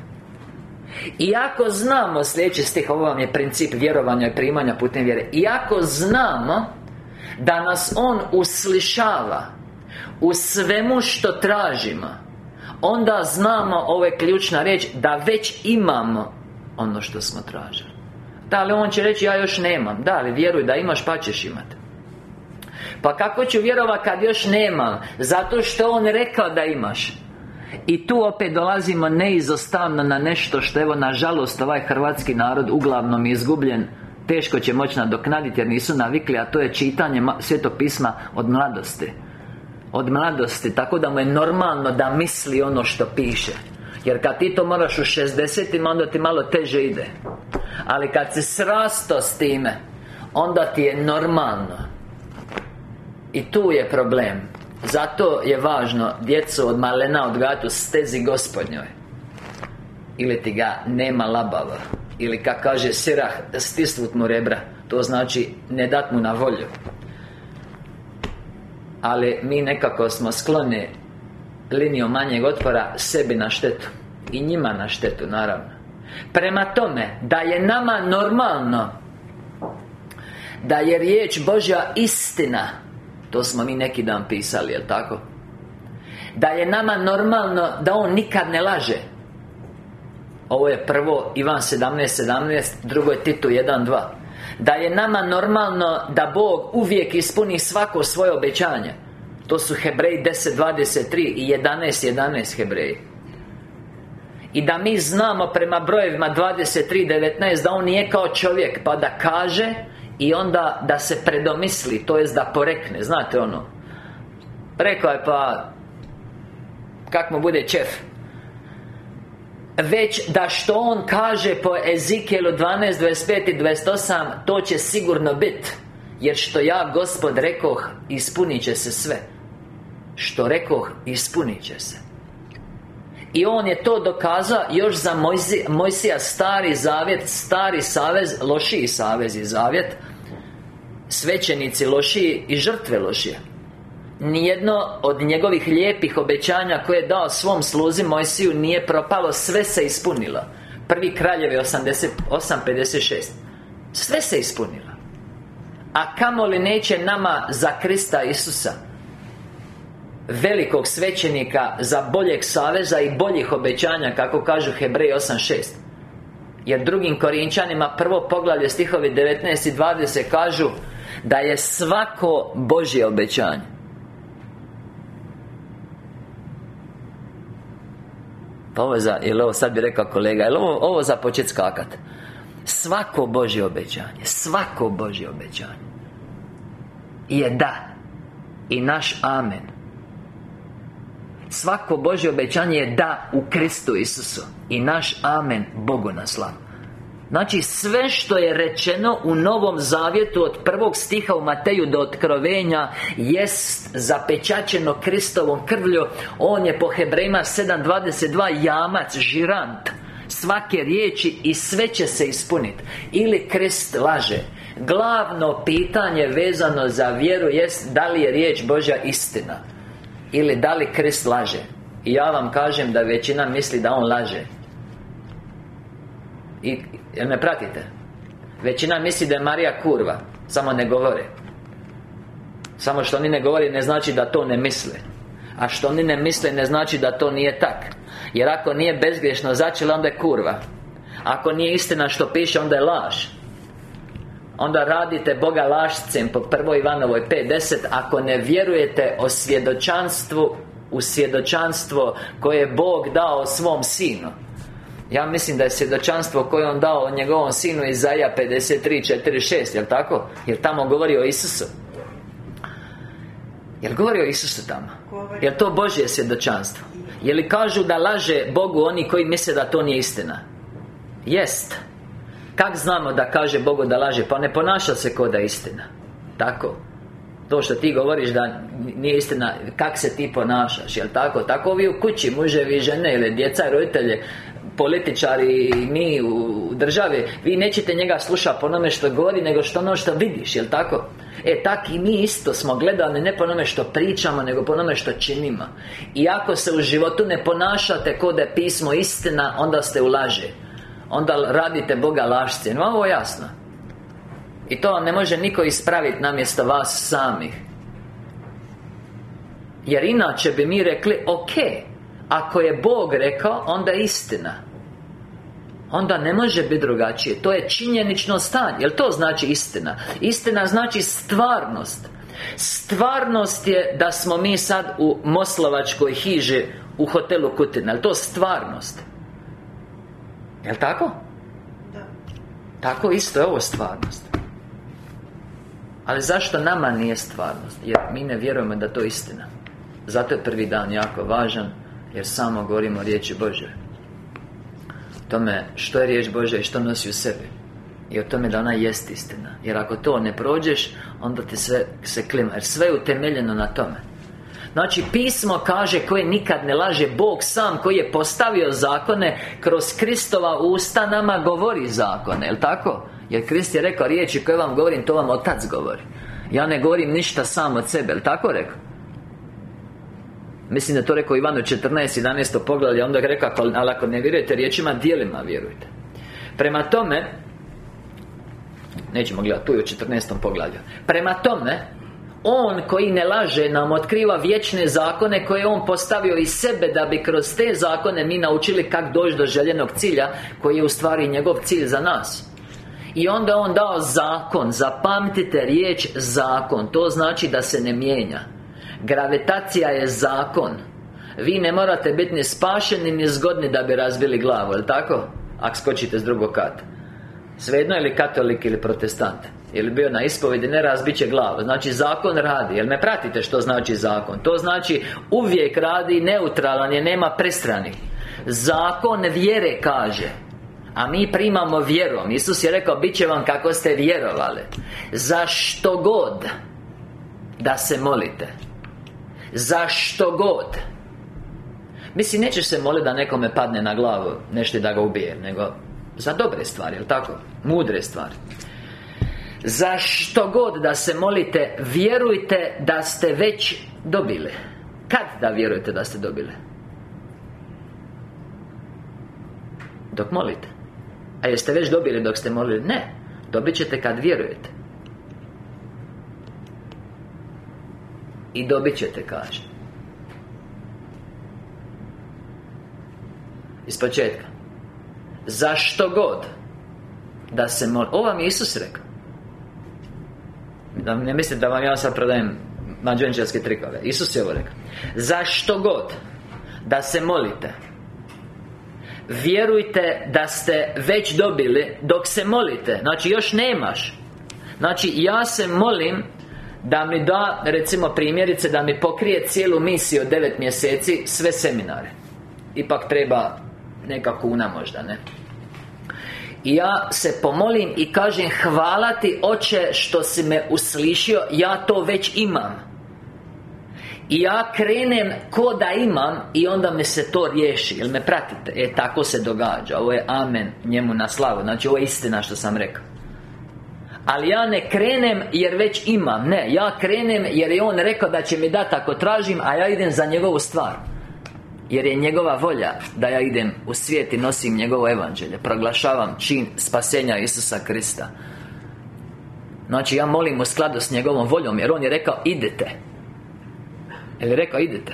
Iako znamo, sljedeći stih, ovo vam je princip vjerovanja i primanja putem vjere Iako znamo da nas On uslišava U svemu što tražimo Onda znamo, ovo je ključna riječ Da već imamo Ono što smo tražili. Da, ali On će reći, ja još nemam? Da, ali vjeruj da imaš, pa ćeš imati Pa kako ću vjerovati kad još nemam? Zato što On rekao da imaš. I tu opet dolazimo neizostavno na nešto što evo nažalost ovaj hrvatski narod uglavnom je izgubljen Teško će moći nadoknaditi jer nisu navikli A to je čitanje Svetog pisma od mladosti. Od mladosti Tako da mu je normalno da misli ono što piše. Jer kad ti to moraš u 60 onda ti malo teže ide. Ali kad si srasto s time Onda ti je normalno. I tu je problem. Zato je važno Djecu od malena odgajati u stezi gospodnjoj. Ili ti ga nema labava ili kako kaže sirah stisnut mu rebra. To znači ne dat mu na volju. Ali mi nekako smo skloni Linijom manjeg otpora sebi na štetu. I njima na štetu naravno. Prema tome Da je nama normalno Da je riječ Božja istina To smo mi neki dan pisali, jel tako? Da je nama normalno Da On nikad ne laže ovo je prvo Ivan 17.17 17, Drugo je Titu 1.2 Da je nama normalno da Bog uvijek ispuni svako svoje obećanje. To su Hebreji 10.23 i 11.11 11 Hebreji. I da mi znamo prema brojevima 23.19 Da on nije kao čovjek Pa da kaže I onda da se predomisli To jest da porekne Znate ono. Rekao je pa Kak mu bude čef već da što on kaže po Ezikijelu 12, 25 i 28 To će sigurno biti Jer što ja, Gospod, rekoh Ispunit će se sve. Što rekoh, ispunit će se. I on je to dokazao još za Mojsija stari zavjet Stari savez, lošiji savez i zavjet. Svećenici lošiji i žrtve lošije Nijedno od njegovih lijepih obećanja koje je dao svom sluzi Mojsiju nije propalo, sve se ispunilo. Prvi kraljevi 88.56 Sve se ispunilo. A kamoli neće nama za Krista Isusa Velikog svećenika za boljeg saveza i boljih obećanja Kako kažu Hebrej 8.6 Jer drugim Korinčanima prvo poglavlje stihovi 19 i 20 kažu Da je svako Božje obećanje Pa ovo za, jel ovo sad bi rekao kolega, jel ovo, ovo za počet skakat? Svako Božje obećanje Svako Božje obećanje Je da I naš amen. Svako Božje obećanje je da u Kristu Isusu I naš amen Bogu na slavu Znači sve što je rečeno u Novom Zavjetu od prvog stiha u Mateju do otkrovenja Jest zapečačeno Kristovom krvlju. On je po Hebrejima 7.22 jamac, žirant. Svake riječi i sve će se ispuniti Ili Krist laže. Glavno pitanje vezano za vjeru jest Da li je riječ Božja istina Ili da li Krist laže. I ja vam kažem da većina misli da On laže. I Jel me pratite? Većina misli da je Marija kurva Samo ne govore. Samo što oni ne govori ne znači da to ne misle. A što oni ne misle ne znači da to nije tak. Jer ako nije bezgriješno začela onda je kurva? Ako nije istina što piše onda je laž. Onda radite Boga lašcem po prvoj Ivanovoj 5.10 Ako ne vjerujete o svjedočanstvu U svjedočanstvo koje je Bog dao svom sinu ja mislim da je svjedočanstvo koje on dao o njegovom sinu Izaja 53.4.6 Jel' tako? Jer tamo govori o Isusu Jel' govori o Isusu tamo? Jel' to Božje svjedočanstvo? Je li kažu da laže Bogu oni koji misle da to nije istina? Jest Kak znamo da kaže Bogu da laže? Pa ne ponaša se ko da je istina Tako to što ti govoriš da nije istina Kak se ti ponašaš, jel tako? Tako vi u kući, muževi, žene ili djeca roditelje političari mi u državi Vi nećete njega slušati po onome što govori Nego što ono što vidiš, jel tako? E, tak i mi isto smo gledali ne po onome što pričamo Nego po onome što činimo. I ako se u životu ne ponašate ko da je pismo istina Onda ste u laži. Onda radite Boga lašci No, ovo je jasno. I to ne može niko ispraviti namjesto vas samih. Jer inače bi mi rekli, ok ako je Bog rekao, onda je istina Onda ne može biti drugačije To je činjenično stanje Jel to znači istina? Istina znači stvarnost Stvarnost je da smo mi sad u Moslovačkoj hiži U hotelu Kutina Jel to stvarnost? Jel tako? Da Tako isto je ovo stvarnost Ali zašto nama nije stvarnost? Jer mi ne vjerujemo da to je istina Zato je prvi dan jako važan jer samo govorimo o riječi Bože Tome što je riječ Bože i što nosi u sebi. I o tome da ona jest istina. Jer ako to ne prođeš Onda ti sve se klima. Jer sve je utemeljeno na tome. Znači pismo kaže koje nikad ne laže. Bog sam koji je postavio zakone Kroz Kristova usta nama govori zakone Jel' tako? Jer Krist je rekao riječi koje vam govorim To vam Otac govori. Ja ne govorim ništa sam od sebe Jel' tako rekao? Mislim da je to rekao Ivanu 14, 11 poglavlje Onda ga rekao, ali ako ne vjerujete riječima, dijelima vjerujte Prema tome Nećemo gledati, tu je u 14. poglavlju Prema tome on koji ne laže nam otkriva vječne zakone koje on postavio iz sebe da bi kroz te zakone mi naučili kako doći do željenog cilja koji je u stvari njegov cilj za nas. I onda on dao zakon, zapamtite riječ zakon, to znači da se ne mijenja. Gravitacija je zakon. Vi ne morate biti ni spašeni ni zgodni da bi razbili glavu, jel tako? Ako skočite s drugog kata. Svejedno ili katolik ili protestant. Ili bio na ispovedi, ne razbit će glavu. Znači zakon radi, jel me pratite što znači zakon? To znači uvijek radi neutralan je, nema prestrani. Zakon vjere kaže a mi primamo vjerom. Isus je rekao, bit će vam kako ste vjerovali. Za što god Da se molite za što god Mislim, neće se moliti da nekome padne na glavu Nešto da ga ubije Nego za dobre stvari, jel tako? Mudre stvari Za što god da se molite Vjerujte da ste već dobili Kad da vjerujete da ste dobili? Dok molite A jeste već dobili dok ste molili? Ne Dobit ćete kad vjerujete I dobit ćete, kaže Iz početka. Zašto god Da se moli Ovo vam je Isus rekao. Da ne mislite da vam ja sad prodajem mađončarske trikove. Isus je ovo rekao. Zašto god Da se molite Vjerujte da ste već dobili Dok se molite. Znači još nemaš. Znači ja se molim Da mi da, recimo primjerice Da mi pokrije cijelu misiju od devet mjeseci Sve seminare. Ipak treba neka kuna možda, ne? I ja se pomolim i kažem Hvala ti oče što si me uslišio Ja to već imam. I ja krenem ko da imam I onda me se to riješi. Jel me pratite? E tako se događa. Ovo je amen njemu na slavu. Znači ovo je istina što sam rekao ali ja ne krenem jer već imam. Ne, ja krenem jer je on rekao da će mi dati ako tražim A ja idem za njegovu stvar. Jer je njegova volja da ja idem u svijet i nosim njegovo evanđelje. Proglašavam čin spasenja Isusa Krista. Znači ja molim u skladu s njegovom voljom Jer on je rekao idete. Je li rekao idete.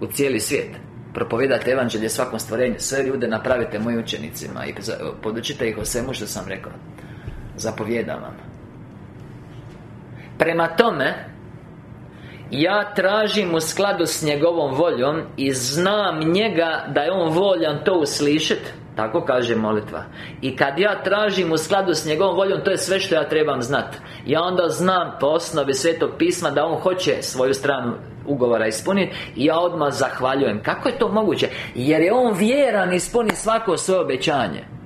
U cijeli svijet. Propovedate evanđelje svakom stvorenju. Sve ljude napravite mojim učenicima I podučite ih o svemu što sam rekao Zapovjedam vam Prema tome ja tražim u skladu s njegovom voljom I znam njega da je on voljan to uslišiti Tako kaže molitva. I kad ja tražim u skladu s njegovom voljom To je sve što ja trebam znati Ja onda znam po osnovi Svetog pisma Da on hoće svoju stranu ugovora ispuniti I ja odmah zahvaljujem. Kako je to moguće? Jer je on vjeran ispuni svako svoje obećanje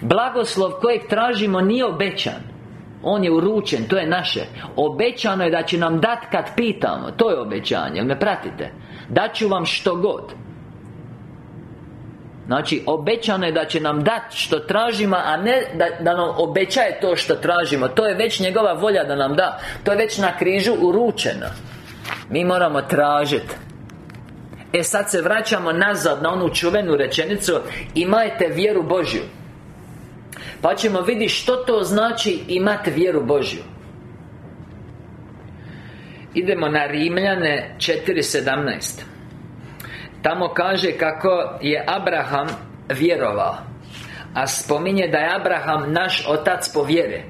Blagoslov kojeg tražimo nije obećan. On je uručen, to je naše. Obećano je da će nam dat kad pitamo. To je obećanje, jel me pratite? Daću vam što god. Znači, obećano je da će nam dat što tražimo A ne da, da nam obećaje to što tražimo. To je već njegova volja da nam da. To je već na križu uručeno. Mi moramo tražiti E sad se vraćamo nazad na onu čuvenu rečenicu Imajte vjeru Božju pa ćemo vidjeti što to znači imati vjeru Božju. Idemo na Rimljane 4.17 Tamo kaže kako je Abraham vjerovao A spominje da je Abraham naš otac po vjere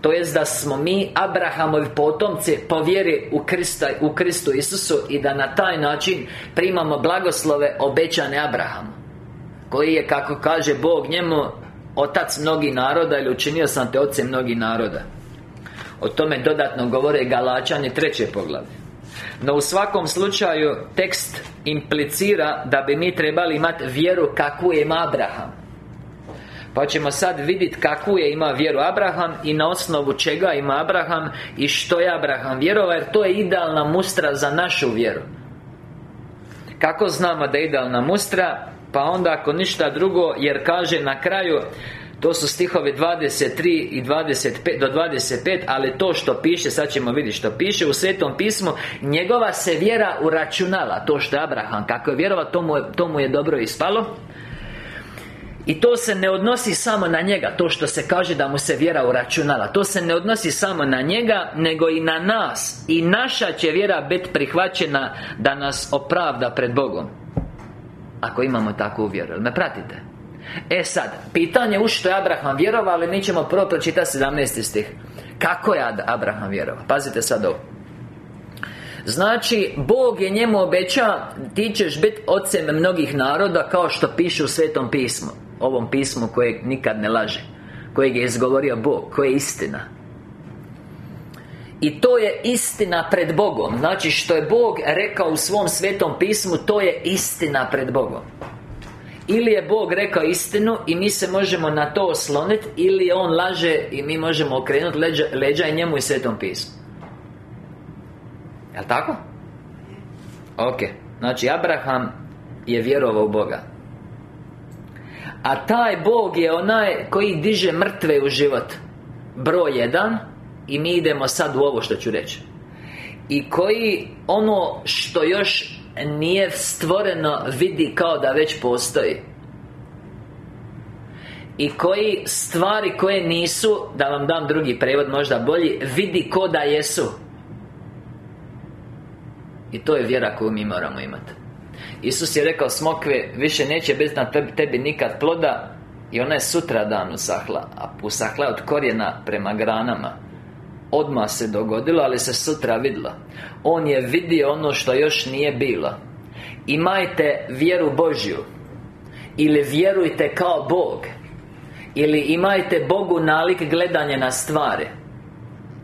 to jest da smo mi Abrahamovi potomci po vjeri u, Krista, u Kristu Isusu I da na taj način primamo blagoslove obećane Abrahamu Koji je, kako kaže Bog njemu Otac mnogi naroda ili učinio sam te ocem mnogi naroda. O tome dodatno govore Galačani treće poglavlje. No u svakom slučaju tekst implicira da bi mi trebali imati vjeru kakvu je ima Abraham. Pa ćemo sad vidjeti kakvu je ima vjeru Abraham I na osnovu čega ima Abraham I što je Abraham vjerovao Jer to je idealna mustra za našu vjeru. Kako znamo da je idealna mustra pa onda ako ništa drugo Jer kaže na kraju to su stihovi 23 i 25 do 25 Ali to što piše, sad ćemo vidjeti što piše U Svetom pismu Njegova se vjera uračunala To što je Abraham Kako je vjerova, to mu je, to mu je dobro ispalo. I to se ne odnosi samo na njega To što se kaže da mu se vjera uračunala To se ne odnosi samo na njega Nego i na nas. I naša će vjera biti prihvaćena Da nas opravda pred Bogom ako imamo takvu vjeru, me pratite? E sad, pitanje u što je Abraham vjerovao Ali mi ćemo prvo pročitati 17. stih Kako je Abraham vjerovao? Pazite sad ovo Znači, Bog je njemu obećao Ti ćeš biti ocem mnogih naroda Kao što piše u Svetom pismu Ovom pismu kojeg nikad ne laže Kojeg je izgovorio Bog Koje je istina i to je istina pred Bogom. Znači što je Bog rekao u svom svetom pismu To je istina pred Bogom. Ili je Bog rekao istinu I mi se možemo na to osloniti Ili On laže I mi možemo okrenuti leđa, leđa i njemu i svetom pismu. Jel' tako? Ok. Znači, Abraham je vjerovao u Boga. A taj Bog je onaj koji diže mrtve u život. Broj jedan I mi idemo sad u ovo što ću reći. I koji ono što još nije stvoreno vidi kao da već postoji. I koji stvari koje nisu Da vam dam drugi prevod možda bolji Vidi ko da jesu. I to je vjera koju mi moramo imati Isus je rekao smokve Više neće biti na tebi, nikad ploda I ona je sutra dan usahla A usahla je od korijena prema granama Odmah se dogodilo, ali se sutra vidla On je vidio ono što još nije bilo. Imajte vjeru Božju Ili vjerujte kao Bog Ili imajte Bogu nalik gledanje na stvari.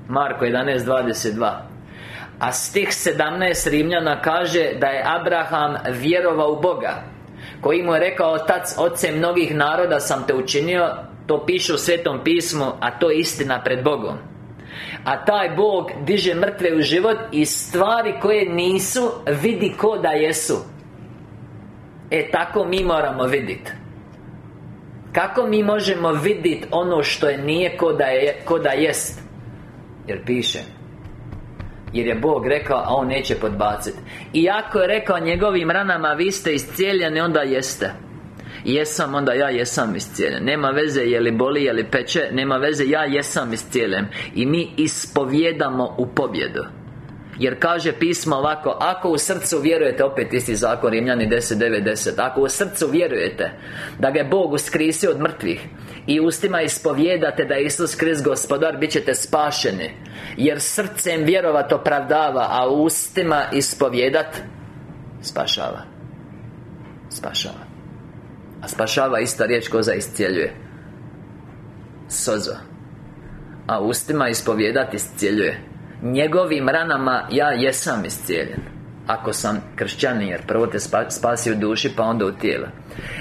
Marko 11.22 A stih 17 Rimljana kaže da je Abraham vjerovao u Boga Koji mu je rekao Otac, oce mnogih naroda sam te učinio To piše u Svetom pismu A to je istina pred Bogom a taj Bog diže mrtve u život I stvari koje nisu Vidi ko da jesu. E tako mi moramo vidjeti Kako mi možemo vidjeti ono što je nije ko da, je, ko da jest? Jer piše. Jer je Bog rekao, a On neće podbaciti Iako je rekao njegovim ranama Vi ste iscijeljeni, onda jeste Jesam, onda ja jesam iscijeljen. Nema veze je li boli, je li peče Nema veze, ja jesam iscijeljen. I mi ispovjedamo u pobjedu. Jer kaže pismo ovako Ako u srcu vjerujete Opet isti zakon Rimljani 10.9.10 Ako u srcu vjerujete Da ga je Bog uskrisio od mrtvih I ustima ispovjedate da je Isus Krist gospodar Bit ćete spašeni. Jer srcem vjerovat opravdava A ustima ispovjedat Spašava. Spašava A spašava ista riječ koza iscijeljuje Sozo. A ustima ispovjedat iscijeljuje. Njegovim ranama ja jesam iscijeljen. Ako sam kršćanin jer prvo te spasi u duši pa onda u tijelo.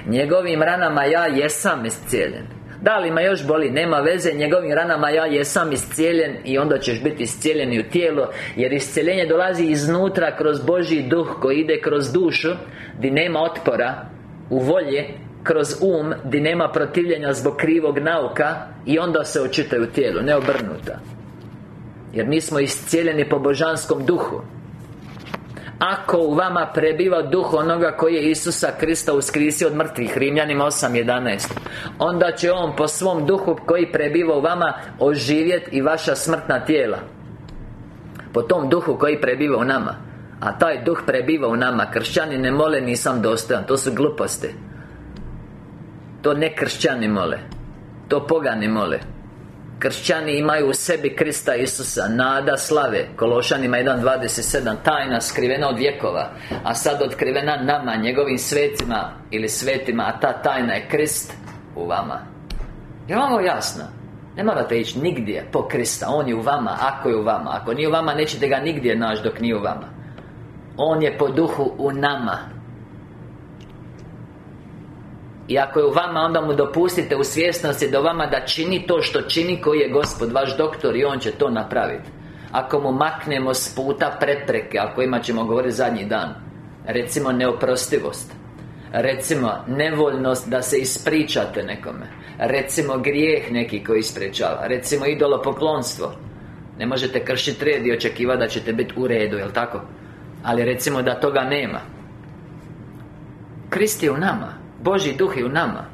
Njegovim ranama ja jesam iscijeljen. Da li me još boli? Nema veze, njegovim ranama ja jesam iscijeljen I onda ćeš biti iscijeljen i u tijelo Jer iscijeljenje dolazi iznutra kroz Božji duh Koji ide kroz dušu Di nema otpora U volje Kroz um Di nema protivljenja zbog krivog nauka I onda se očitaju tijelu Ne obrnuta jer mi smo iscijeljeni po božanskom duhu. Ako u vama prebiva duh onoga koji je Isusa Krista uskrisio od mrtvih Rimljanima 8.11 Onda će On po svom duhu koji prebiva u vama Oživjeti i vaša smrtna tijela. Po tom duhu koji prebiva u nama. A taj duh prebiva u nama. Kršćani ne mole nisam dostojan. To su gluposti To ne kršćani mole. To pogani mole. Kršćani imaju u sebi Krista Isusa. Nada slave. Kološanima 1.27 Tajna skrivena od vjekova. A sad otkrivena nama Njegovim svetima Ili svetima. A ta tajna je Krist u vama. Je vam jasno? Ne morate ići nigdje po Krista. On je u vama Ako je u vama. Ako nije u vama Nećete ga nigdje naći dok nije u vama. On je po duhu u nama i ako je u vama, onda mu dopustite u svjesnosti do vama da čini to što čini koji je Gospod, vaš doktor i On će to napraviti. Ako mu maknemo s puta prepreke, ako kojima ćemo govoriti zadnji dan Recimo neoprostivost Recimo nevoljnost da se ispričate nekome Recimo grijeh neki koji ispričava Recimo idolopoklonstvo. Ne možete kršiti red i očekivati da ćete biti u redu, jel tako? Ali recimo da toga nema. Krist je u nama Boži duh je u nama.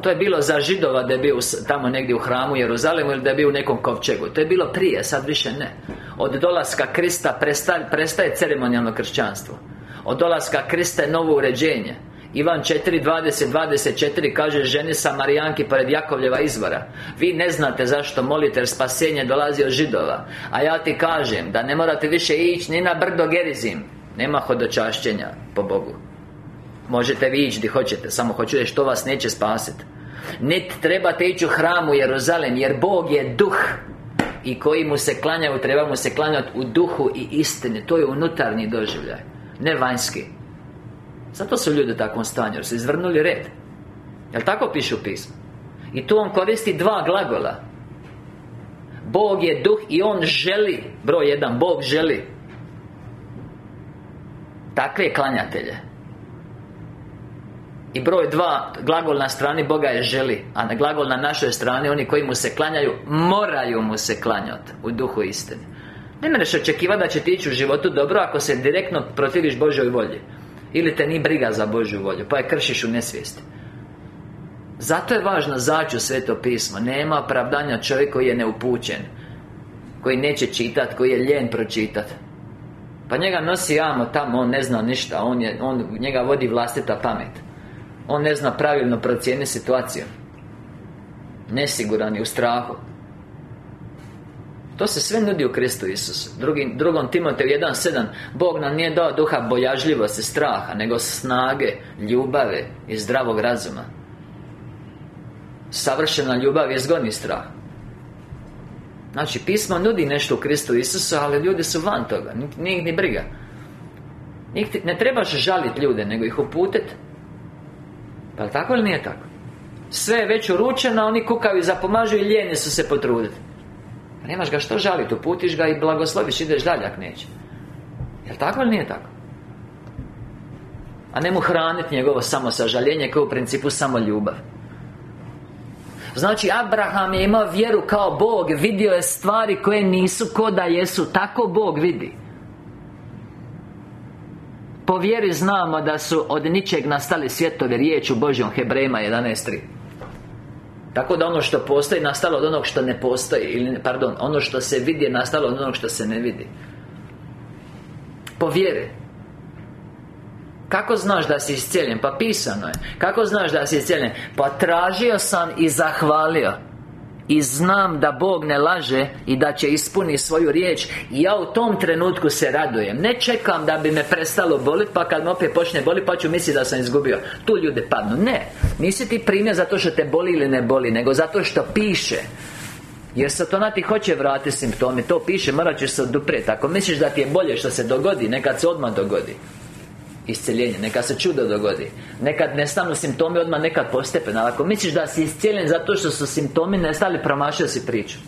To je bilo za židova da je bio tamo negdje u hramu Jeruzalemu Ili da je bio u nekom kovčegu. To je bilo prije, sad više ne. Od dolaska Krista prestaje, prestaje ceremonijalno kršćanstvo. Od dolaska Krista je novo uređenje. Ivan 4, 20, 24 kaže ženi Samarijanki pored Jakovljeva izvora. Vi ne znate zašto molite jer spasenje dolazi od židova. A ja ti kažem da ne morate više ići ni na brdo Gerizim. Nema hodočašćenja po Bogu Možete vi ići gdje hoćete Samo hoću reći što vas neće spasiti Niti trebate ići u hramu Jeruzalem Jer Bog je duh. I koji mu se klanjaju Treba mu se klanjati u duhu i istini. To je unutarnji doživljaj Ne vanjski. Zato su ljudi u takvom stanju Jer su izvrnuli red. Jel tako piše u pismu? I tu on koristi dva glagola. Bog je duh i On želi. Broj jedan, Bog želi Takve klanjatelje i broj dva, glagol na strani Boga je želi A na glagol na našoj strani, oni koji mu se klanjaju Moraju mu se klanjati U duhu istine. Ne možeš očekivati da će ti ići u životu dobro Ako se direktno protiviš Božoj volji. Ili te ni briga za Božju volju Pa je kršiš u nesvijesti. Zato je važno zaći u sveto pismo. Nema opravdanja čovjek koji je neupućen Koji neće čitati, koji je ljen pročitati Pa njega nosi amo tamo, on ne zna ništa On, je, on njega vodi vlastita pamet on ne zna pravilno procijeniti situaciju. Nesiguran je u strahu. To se sve nudi u Kristu Isusu. Drugi, Drugom Timoteju 1.7 Bog nam nije dao duha bojažljivosti, straha Nego snage, ljubave i zdravog razuma. Savršena ljubav je zgodni strah. Znači, pismo nudi nešto u Kristu Isusu Ali ljudi su van toga. Nije ih ni briga. Ne trebaš žaliti ljude Nego ih uputiti pa tako ili nije tako? Sve je već uručeno, oni kukavi zapomažu i lijeni su se potruditi Pa nemaš ga što žaliti, uputiš ga i blagosloviš, ideš dalje ako neće Jel tako ili nije tako? A ne mu hraniti njegovo samo sažaljenje koje je u principu samo ljubav Znači, Abraham je imao vjeru kao Bog Vidio je stvari koje nisu ko da jesu Tako Bog vidi po vjeri znamo da su od ničeg nastali svjetovi u Božjom Hebrejima 11.3 Tako da ono što postoji nastalo od onog što ne postoji Ili, pardon, ono što se vidi nastalo od onog što se ne vidi. Po vjeri. Kako znaš da si iscijeljen? Pa pisano je. Kako znaš da si iscijeljen? Pa tražio sam i zahvalio i znam da Bog ne laže I da će ispuni svoju riječ. I ja u tom trenutku se radujem. Ne čekam da bi me prestalo boliti Pa kad me opet počne boliti Pa ću misliti da sam izgubio. Tu ljude padnu. Ne. Nisi ti primjer zato što te boli ili ne boli Nego zato što piše. Jer na ti hoće vratiti simptomi. To piše, morat ćeš se oduprijeti. Ako misliš da ti je bolje što se dogodi Nekad se odmah dogodi isceljenje Neka se čudo dogodi. Nekad nestanu simptomi odmah nekad postepeno. Ali ako misliš da si iscijeljen zato što su simptomi nestali Promašio si priču.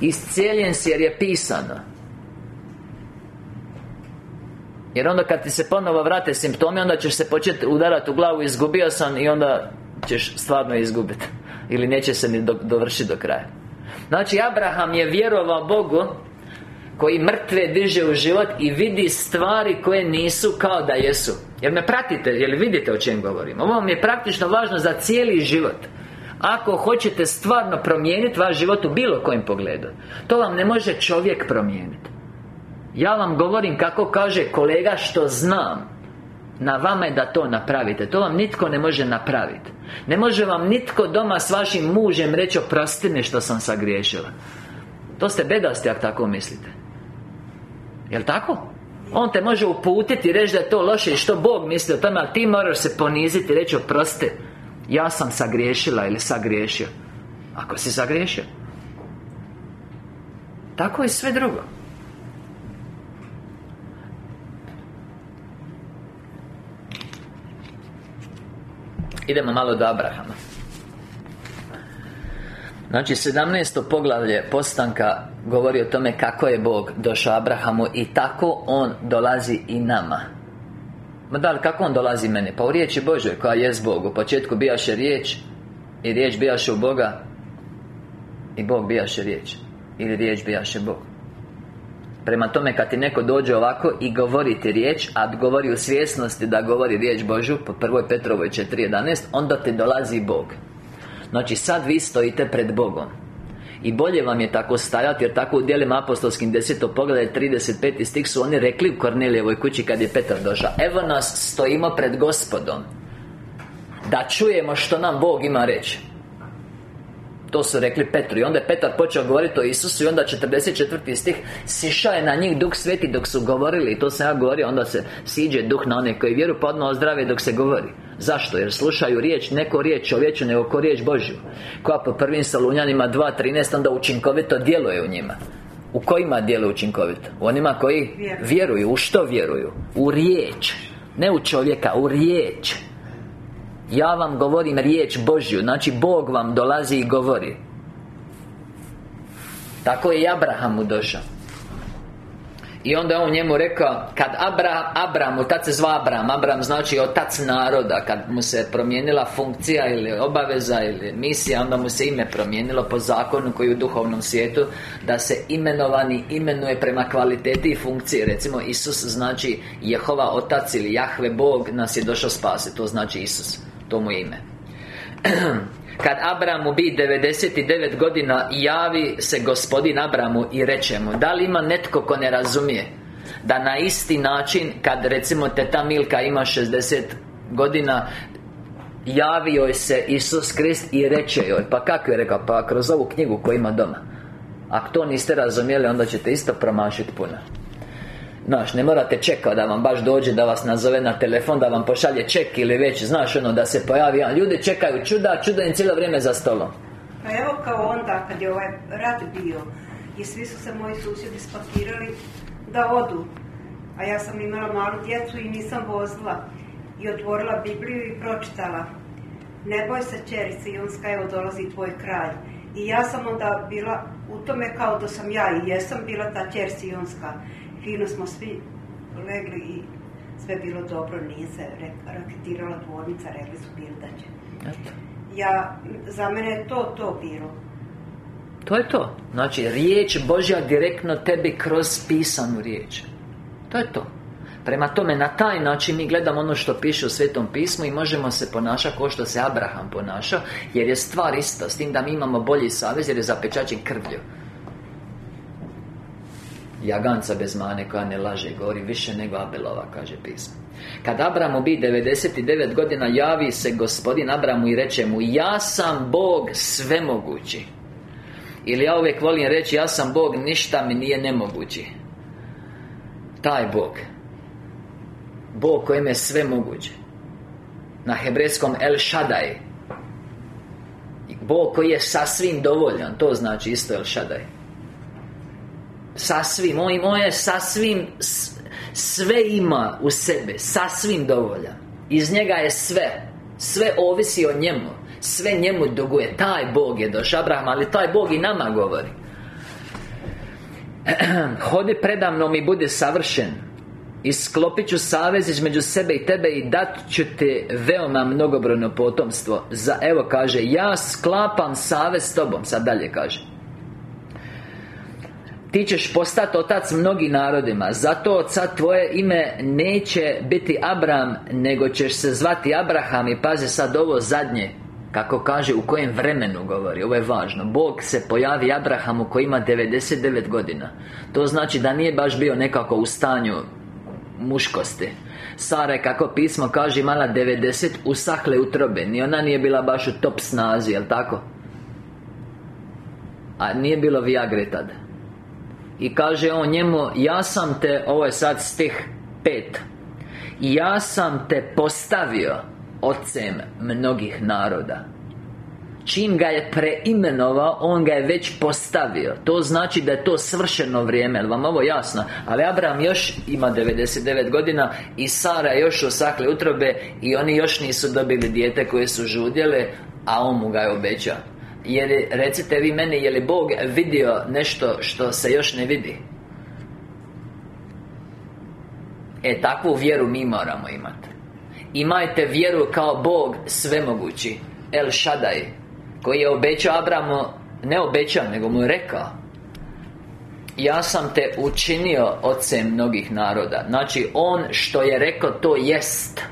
Iscijeljen si jer je pisano. Jer onda kad ti se ponovo vrate simptomi Onda ćeš se početi udarati u glavu Izgubio sam i onda ćeš stvarno izgubiti Ili neće se ni dovršiti do kraja. Znači Abraham je vjerovao Bogu koji mrtve diže u život i vidi stvari koje nisu kao da jesu. Jer me pratite, jer vidite o čem govorim? Ovo vam je praktično važno za cijeli život. Ako hoćete stvarno promijeniti vaš život u bilo kojem pogledu To vam ne može čovjek promijeniti. Ja vam govorim kako kaže kolega što znam. Na vama je da to napravite. To vam nitko ne može napraviti. Ne može vam nitko doma s vašim mužem reći Oprosti me što sam sagriješila. To ste bedasti ako tako mislite Jel' tako? On te može uputiti i reći da je to loše i što Bog misli o tome Ali ti moraš se poniziti i reći oprosti Ja sam sagriješila ili sagriješio Ako si sagriješio Tako i sve drugo Idemo malo do Abrahama Znači 17. poglavlje postanka govori o tome kako je Bog došao Abrahamu i tako On dolazi i nama. Ma da kako On dolazi meni? Pa u riječi Božoj koja je Bog U početku bijaše riječ I riječ bijaše u Boga I Bog bijaše riječ. Ili riječ bijaše Bog. Prema tome kad ti neko dođe ovako i govori ti riječ A govori u svjesnosti da govori riječ Božju Po prvoj Petrovoj 4.11 Onda ti dolazi Bog. Znači sad vi stojite pred Bogom i bolje vam je tako stajati Jer tako u dijelima apostolskim deseto pogleda 35. stih su oni rekli u Kornelijevoj kući Kad je Petar došao Evo nas stojimo pred gospodom Da čujemo što nam Bog ima reći to su rekli Petru I onda je Petar počeo govoriti o Isusu I onda 44. stih Sišao je na njih Duh Sveti dok su govorili I to sam ja govorio Onda se siđe Duh na one koji vjeru Pa odmah ozdrave dok se govori Zašto? Jer slušaju riječ Neko riječ čovječu Nego ko riječ Božju Koja po prvim Salunjanima 2.13 Onda učinkovito djeluje u njima u kojima djeluje učinkovito? U onima koji vjeruju U što vjeruju? U riječ Ne u čovjeka, u riječ ja vam govorim riječ Božju Znači Bog vam dolazi i govori. Tako je i Abrahamu došao. I onda on njemu rekao Kad Abra, Abramu, tad se zva Abram Abram znači otac naroda Kad mu se promijenila funkcija ili obaveza ili misija Onda mu se ime promijenilo po zakonu koji u duhovnom svijetu Da se imenovani imenuje prema kvaliteti i funkciji. Recimo Isus znači Jehova otac ili Jahve Bog Nas je došao spasiti To znači Isus To mu je ime. Kad Abramu bi 99 godina Javi se gospodin Abramu i reče mu Da li ima netko ko ne razumije Da na isti način Kad recimo teta Milka ima 60 godina Javio se Isus Krist i reče joj Pa kako je rekao? Pa kroz ovu knjigu koju ima doma. Ako to niste razumjeli Onda ćete isto promašiti puno Znaš, ne morate čekati da vam baš dođe da vas nazove na telefon Da vam pošalje ček ili već Znaš ono da se pojavi. Ljudi čekaju čuda, čuda im cijelo vrijeme za stolom. Pa evo kao onda kad je ovaj rat bio I svi su se moji susjedi spakirali Da odu. A ja sam imala malu djecu i nisam vozila. I otvorila Bibliju i pročitala. Ne boj se čerice Jonska, evo dolazi tvoj kralj. I ja sam onda bila u tome kao da sam ja i jesam bila ta čer Jonska fino smo svi legli i sve bilo dobro, nije se raketirala tvornica, rekli su bili da će. Ja, za mene je to to bilo. To je to. Znači, riječ Božja direktno tebi kroz pisanu riječ. To je to. Prema tome, na taj način mi gledamo ono što piše u Svetom pismu I možemo se ponašati kao što se Abraham ponašao Jer je stvar ista S tim da mi imamo bolji savez jer je zapečačen krvlju Jaganca bez mane koja ne laže Govori više nego Abelova, kaže pismo. Kad Abramu bi 99 godina Javi se gospodin Abramu i reče mu Ja sam Bog svemogući. Ili ja uvijek volim reći Ja sam Bog, ništa mi nije nemogući. Taj Bog. Bog kojem je sve moguće Na hebrejskom El Shaddai. Bog koji je sasvim dovoljan To znači isto El Shaddai Sasvim, on moje sasvim Sve ima u sebi Sasvim dovoljan. Iz njega je sve Sve ovisi o njemu Sve njemu duguje. Taj Bog je došao Abraham Ali taj Bog i nama govori. Hodi predamnom i bude savršen. I sklopit ću savez između sebe i tebe I dat ću ti veoma mnogobrojno potomstvo Za, Evo kaže Ja sklapam savez s tobom Sad dalje kaže ti ćeš postati otac mnogim narodima. Zato sad tvoje ime neće biti Abram Nego ćeš se zvati Abraham I pazi sad ovo zadnje Kako kaže u kojem vremenu govori. Ovo je važno. Bog se pojavi Abrahamu koji ima 99 godina. To znači da nije baš bio nekako u stanju Muškosti. Sara je kako pismo kaže imala 90 usahle utrobe. Ni ona nije bila baš u top snazi, jel tako? A nije bilo Viagre tada i kaže on njemu Ja sam te, ovo je sad stih pet. Ja sam te postavio Ocem mnogih naroda. Čim ga je preimenovao On ga je već postavio. To znači da je to svršeno vrijeme Jel vam ovo jasno? Ali Abraham još ima 99 godina I Sara još osakle utrobe I oni još nisu dobili dijete koje su žudjele A on mu ga je obećao jer recite vi meni, je li Bog vidio nešto što se još ne vidi? E, takvu vjeru mi moramo imati. Imajte vjeru kao Bog svemogući El Shaddai Koji je obećao Abramu Ne obećao, nego mu je rekao Ja sam te učinio ocem mnogih naroda. Znači, On što je rekao, to jest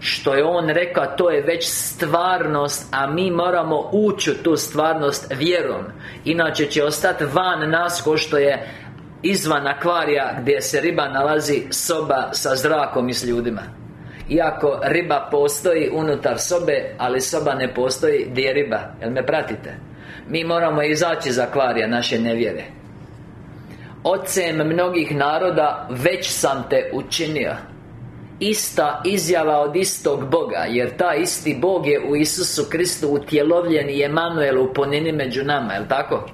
što je On rekao, to je već stvarnost A mi moramo ući u tu stvarnost vjerom. Inače će ostati van nas ko što je Izvan akvarija gdje se riba nalazi soba sa zrakom i s ljudima. Iako riba postoji unutar sobe Ali soba ne postoji gdje je riba. Jel me pratite? Mi moramo izaći iz akvarija naše nevjere. Ocem mnogih naroda Već sam te učinio ista izjava od istog Boga Jer ta isti Bog je u Isusu Kristu utjelovljen i Emanuel u ponini među nama, jel tako?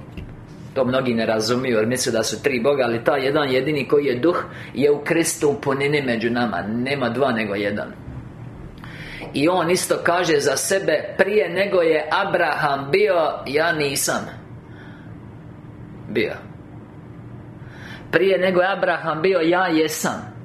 To mnogi ne razumiju jer misle da su tri Boga Ali ta jedan jedini koji je duh Je u Kristu u ponini među nama. Nema dva nego jedan. I on isto kaže za sebe Prije nego je Abraham bio Ja nisam Bio. Prije nego je Abraham bio ja jesam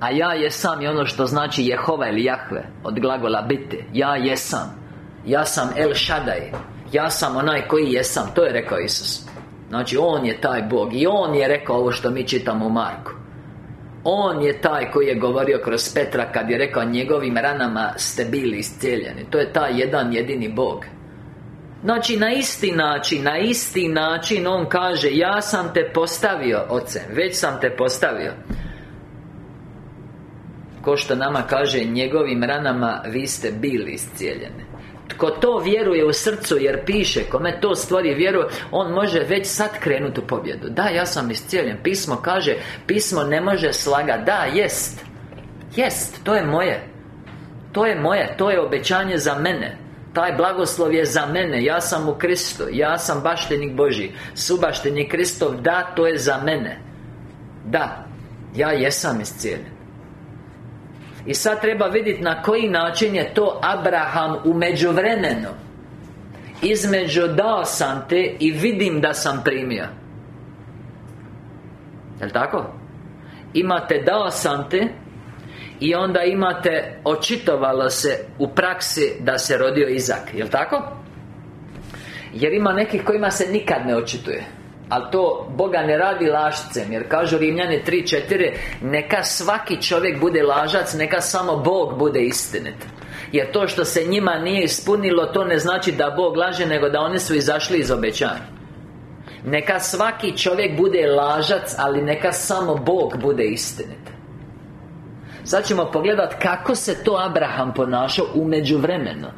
A ja jesam je ono što znači Jehova ili Jahve Od glagola biti. Ja jesam. Ja sam El Shaddai Ja sam onaj koji jesam. To je rekao Isus. Znači On je taj Bog I On je rekao ovo što mi čitamo u Marku. On je taj koji je govorio kroz Petra kad je rekao njegovim ranama ste bili iscijeljeni. To je taj jedan jedini Bog. Znači na isti način, na isti način On kaže Ja sam te postavio, Oce Već sam te postavio Ko što nama kaže Njegovim ranama vi ste bili iscijeljeni. Tko to vjeruje u srcu jer piše Kome to stvori vjeru On može već sad krenuti u pobjedu. Da, ja sam iscijeljen. Pismo kaže Pismo ne može slaga. Da, jest. Jest, to je moje. To je moje, to je obećanje za mene. Taj blagoslov je za mene. Ja sam u Kristu. Ja sam baštenik Boži Subaštenik Kristov Da, to je za mene. Da Ja jesam iscijeljen I sad treba vidjeti na koji način je to Abraham u međuvremenu Između dao sam te i vidim da sam primio Jel' tako? Imate dao sam te i onda imate Očitovalo se u praksi da se rodio Izak Jel' tako? Jer ima nekih kojima se nikad ne očituje ali to Boga ne radi lašcem Jer kažu Rimljani 3.4 Neka svaki čovjek bude lažac Neka samo Bog bude istinit. Jer to što se njima nije ispunilo To ne znači da Bog laže Nego da oni su izašli iz obećanja. Neka svaki čovjek bude lažac Ali neka samo Bog bude istinit. Sad ćemo pogledati kako se to Abraham ponašao u međuvremenu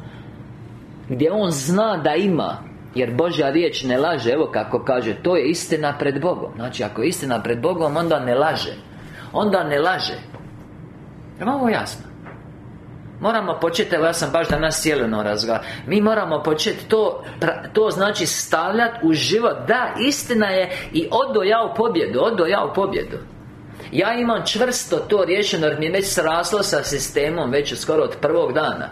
Gdje on zna da ima jer Božja riječ ne laže, evo kako kaže To je istina pred Bogom. Znači, ako je istina pred Bogom, onda ne laže. Onda ne laže. Je ovo jasno? Moramo početi, evo ja sam baš danas sjeleno razgovarao. Mi moramo početi to, to znači stavljati u život. Da, istina je i odo ja u pobjedu, odo ja u pobjedu. Ja imam čvrsto to riješeno jer mi je već sraslo sa sistemom već skoro od prvog dana.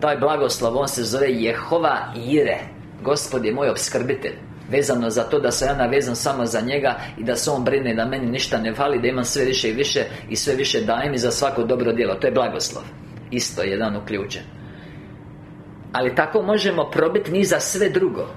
Taj blagoslov, on se zove Jehova Ire Gospod je moj obskrbitelj Vezano za to da sam ja navezan samo za njega I da se On brine da meni ništa ne fali Da imam sve više i više I sve više dajem i za svako dobro djelo. To je blagoslov. Isto jedan uključen. Ali tako možemo probiti ni za sve drugo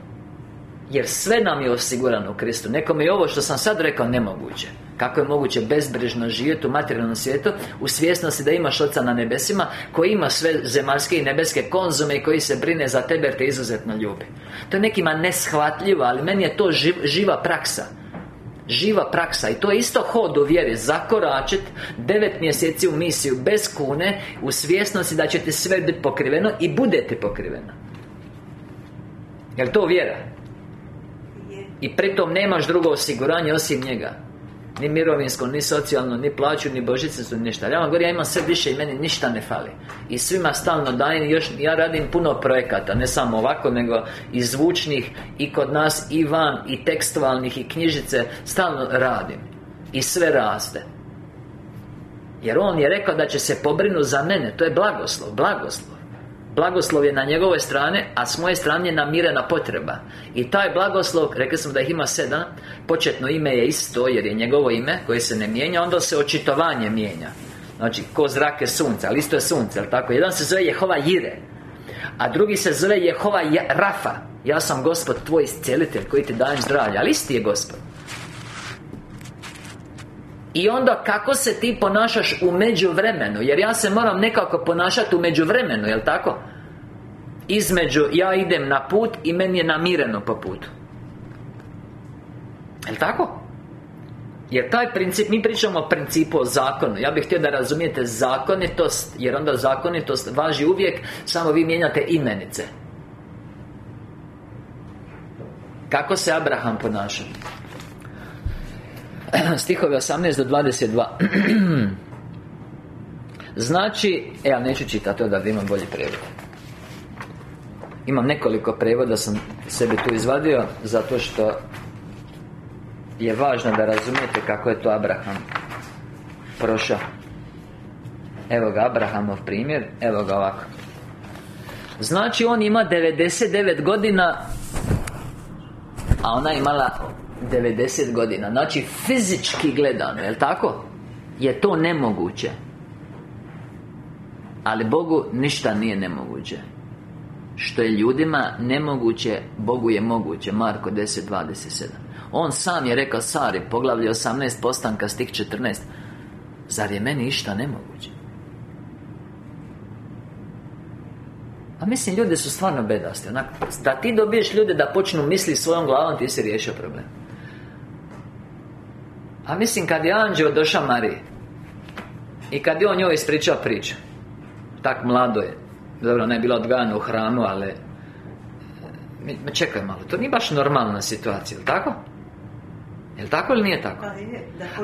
jer sve nam je osigurano u Kristu. Nekome je ovo što sam sad rekao nemoguće. Kako je moguće bezbrižno živjeti u materijalnom svijetu U svjesnosti da imaš Oca na nebesima Koji ima sve zemaljske i nebeske konzume I koji se brine za tebe jer te izuzetno ljubi. To je nekima neshvatljivo Ali meni je to živa praksa. Živa praksa. I to je isto hod u vjeri. Zakoračit Devet mjeseci u misiju Bez kune U svjesnosti da će ti sve biti pokriveno I bude ti pokriveno. Jel to vjera? I pritom nemaš drugo osiguranje osim njega. Ni mirovinsko, ni socijalno, ni plaću, ni božice ništa. Ja vam govorim, ja imam sve više i meni ništa ne fali. I svima stalno dajem, još, ja radim puno projekata Ne samo ovako, nego i zvučnih I kod nas, i van, i tekstualnih, i knjižice Stalno radim. I sve raste. Jer on je rekao da će se pobrinu za mene. To je blagoslov, blagoslov Blagoslov je na njegovoj strane A s moje strane je namirena potreba. I taj blagoslov, rekli smo da ih ima sedam Početno ime je isto Jer je njegovo ime koje se ne mijenja Onda se očitovanje mijenja. Znači, ko zrake sunca Ali isto je sunce, jel tako? Jedan se zove Jehova Jire A drugi se zove Jehova Rafa. Ja sam gospod tvoj iscijelitelj Koji ti dajem zdravlje Ali isti je gospod i onda kako se ti ponašaš u međuvremenu Jer ja se moram nekako ponašati u međuvremenu, jel tako? Između, ja idem na put i meni je namireno po putu Jel tako? Jer taj princip, mi pričamo o principu o zakonu Ja bih htio da razumijete zakonitost Jer onda zakonitost važi uvijek Samo vi mijenjate imenice Kako se Abraham ponaša? Stihove 18 do 22 Znači, e, ja neću čitati da imam bolji prevod. Imam nekoliko prevoda sam sebi tu izvadio Zato što je važno da razumijete kako je to Abraham prošao. Evo ga Abrahamov primjer Evo ga ovako. Znači on ima 99 godina A ona imala 90 godina. Znači fizički gledano, jel tako? Je to nemoguće. Ali Bogu ništa nije nemoguće. Što je ljudima nemoguće Bogu je moguće. Marko 10.27 On sam je rekao Sari Poglavlje 18 postanka stih 14 Zar je meni išta nemoguće? A mislim, ljudi su stvarno bedasti Onako, Da ti dobiješ ljude da počnu misli svojom glavom Ti si riješio problem A mislim, kad je anđeo došao Mariji I kad je on njoj ispričao priču Tak mlado je Dobro, ona je bila odgajana u hranu, ali Čekaj malo, to nije baš normalna situacija, jel tako? Jel tako ili nije tako?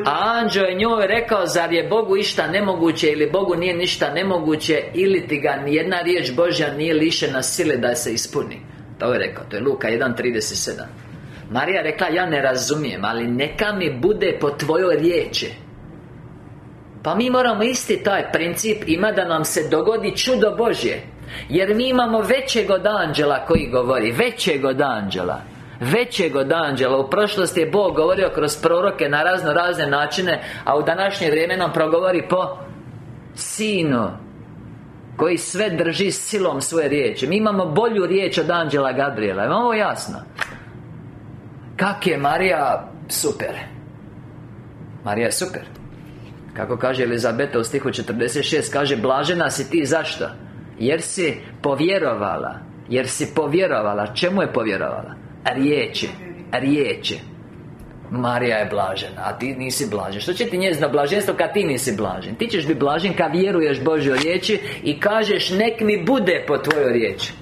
Pa A anđeo je njoj rekao Zar je Bogu išta nemoguće Ili Bogu nije ništa nemoguće Ili ti ga nijedna riječ Božja Nije lišena sile da se ispuni To je rekao, to je Luka 1.37 Marija rekla, ja ne razumijem Ali neka mi bude po tvojoj riječi. Pa mi moramo isti taj princip Ima da nam se dogodi čudo Božje. Jer mi imamo većeg od anđela koji govori Većeg od anđela Većeg od anđela. U prošlosti je Bog govorio kroz proroke Na razno razne načine A u današnje vrijeme nam progovori po Sinu Koji sve drži silom svoje riječi. Mi imamo bolju riječ od anđela Gabriela. Je ovo jasno? Kak je Marija super Marija je super Kako kaže Elizabeta u stihu 46 Kaže Blažena si ti zašto? Jer si povjerovala Jer si povjerovala Čemu je povjerovala? riječi Riječi Marija je blažena, a ti nisi blažen Što će ti njezino blaženstvo kad ti nisi blažen? Ti ćeš biti blažen kad vjeruješ Božoj riječi I kažeš nek mi bude po tvojoj riječi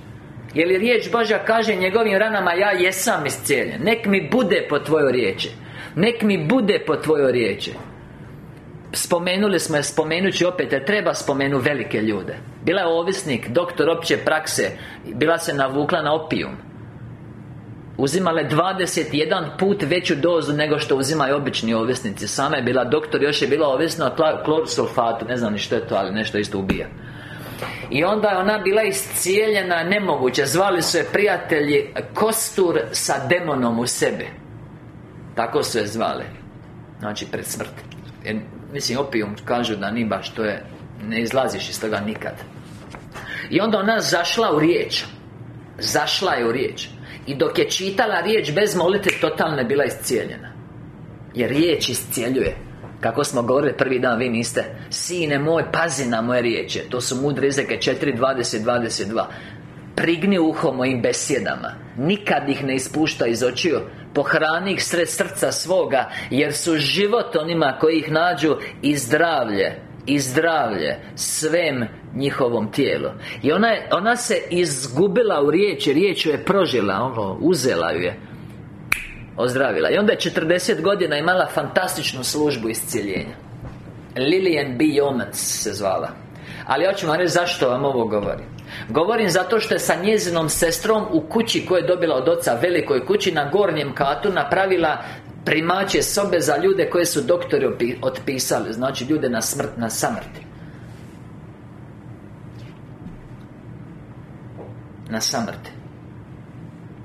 Jer li riječ Božja kaže njegovim ranama Ja jesam iscijeljen. Nek mi bude po tvojoj riječi. Nek mi bude po tvojoj riječi. Spomenuli smo je, spomenući opet jer treba spomenu velike ljude. Bila je ovisnik, doktor opće prakse Bila se navukla na opijum. Uzimale 21 put veću dozu nego što uzimaju obični ovisnici. Sama je bila doktor, još je bila ovisna o klorosulfatu Ne znam ni što je to, ali nešto isto ubija i onda je ona bila iscijeljena nemoguće. Zvali su je prijatelji Kostur sa demonom u sebi. Tako su je zvali. Znači pred smrt. Jer, Mislim, opijum kažu da ni baš to je Ne izlaziš iz toga nikad. I onda ona zašla u riječ. Zašla je u riječ. I dok je čitala riječ bez molitve Totalno je bila iscijeljena. Jer riječ iscijeljuje Kako smo govorili prvi dan, vi niste. Sine moj, pazi na moje riječi. To su mudre izreke 4, 20, 22 Prigni uho mojim besjedama. Nikad ih ne ispušta iz očiju. Pohrani ih sred srca svoga Jer su život onima koji ih nađu I zdravlje i zdravlje svem njihovom tijelu. I ona, je, ona se izgubila u riječi Riječ je prožila, ono, uzela ju je Ozdravila. I onda je 40 godina imala fantastičnu službu iscijeljenja. Lilian B. Yeomans se zvala. Ali hoću vam reći zašto vam ovo govorim. Govorim zato što je sa njezinom sestrom u kući koju je dobila od oca velikoj kući na gornjem katu napravila primaće sobe za ljude koje su doktori otpisali Znači ljude na smrt, na samrti. Na samrti.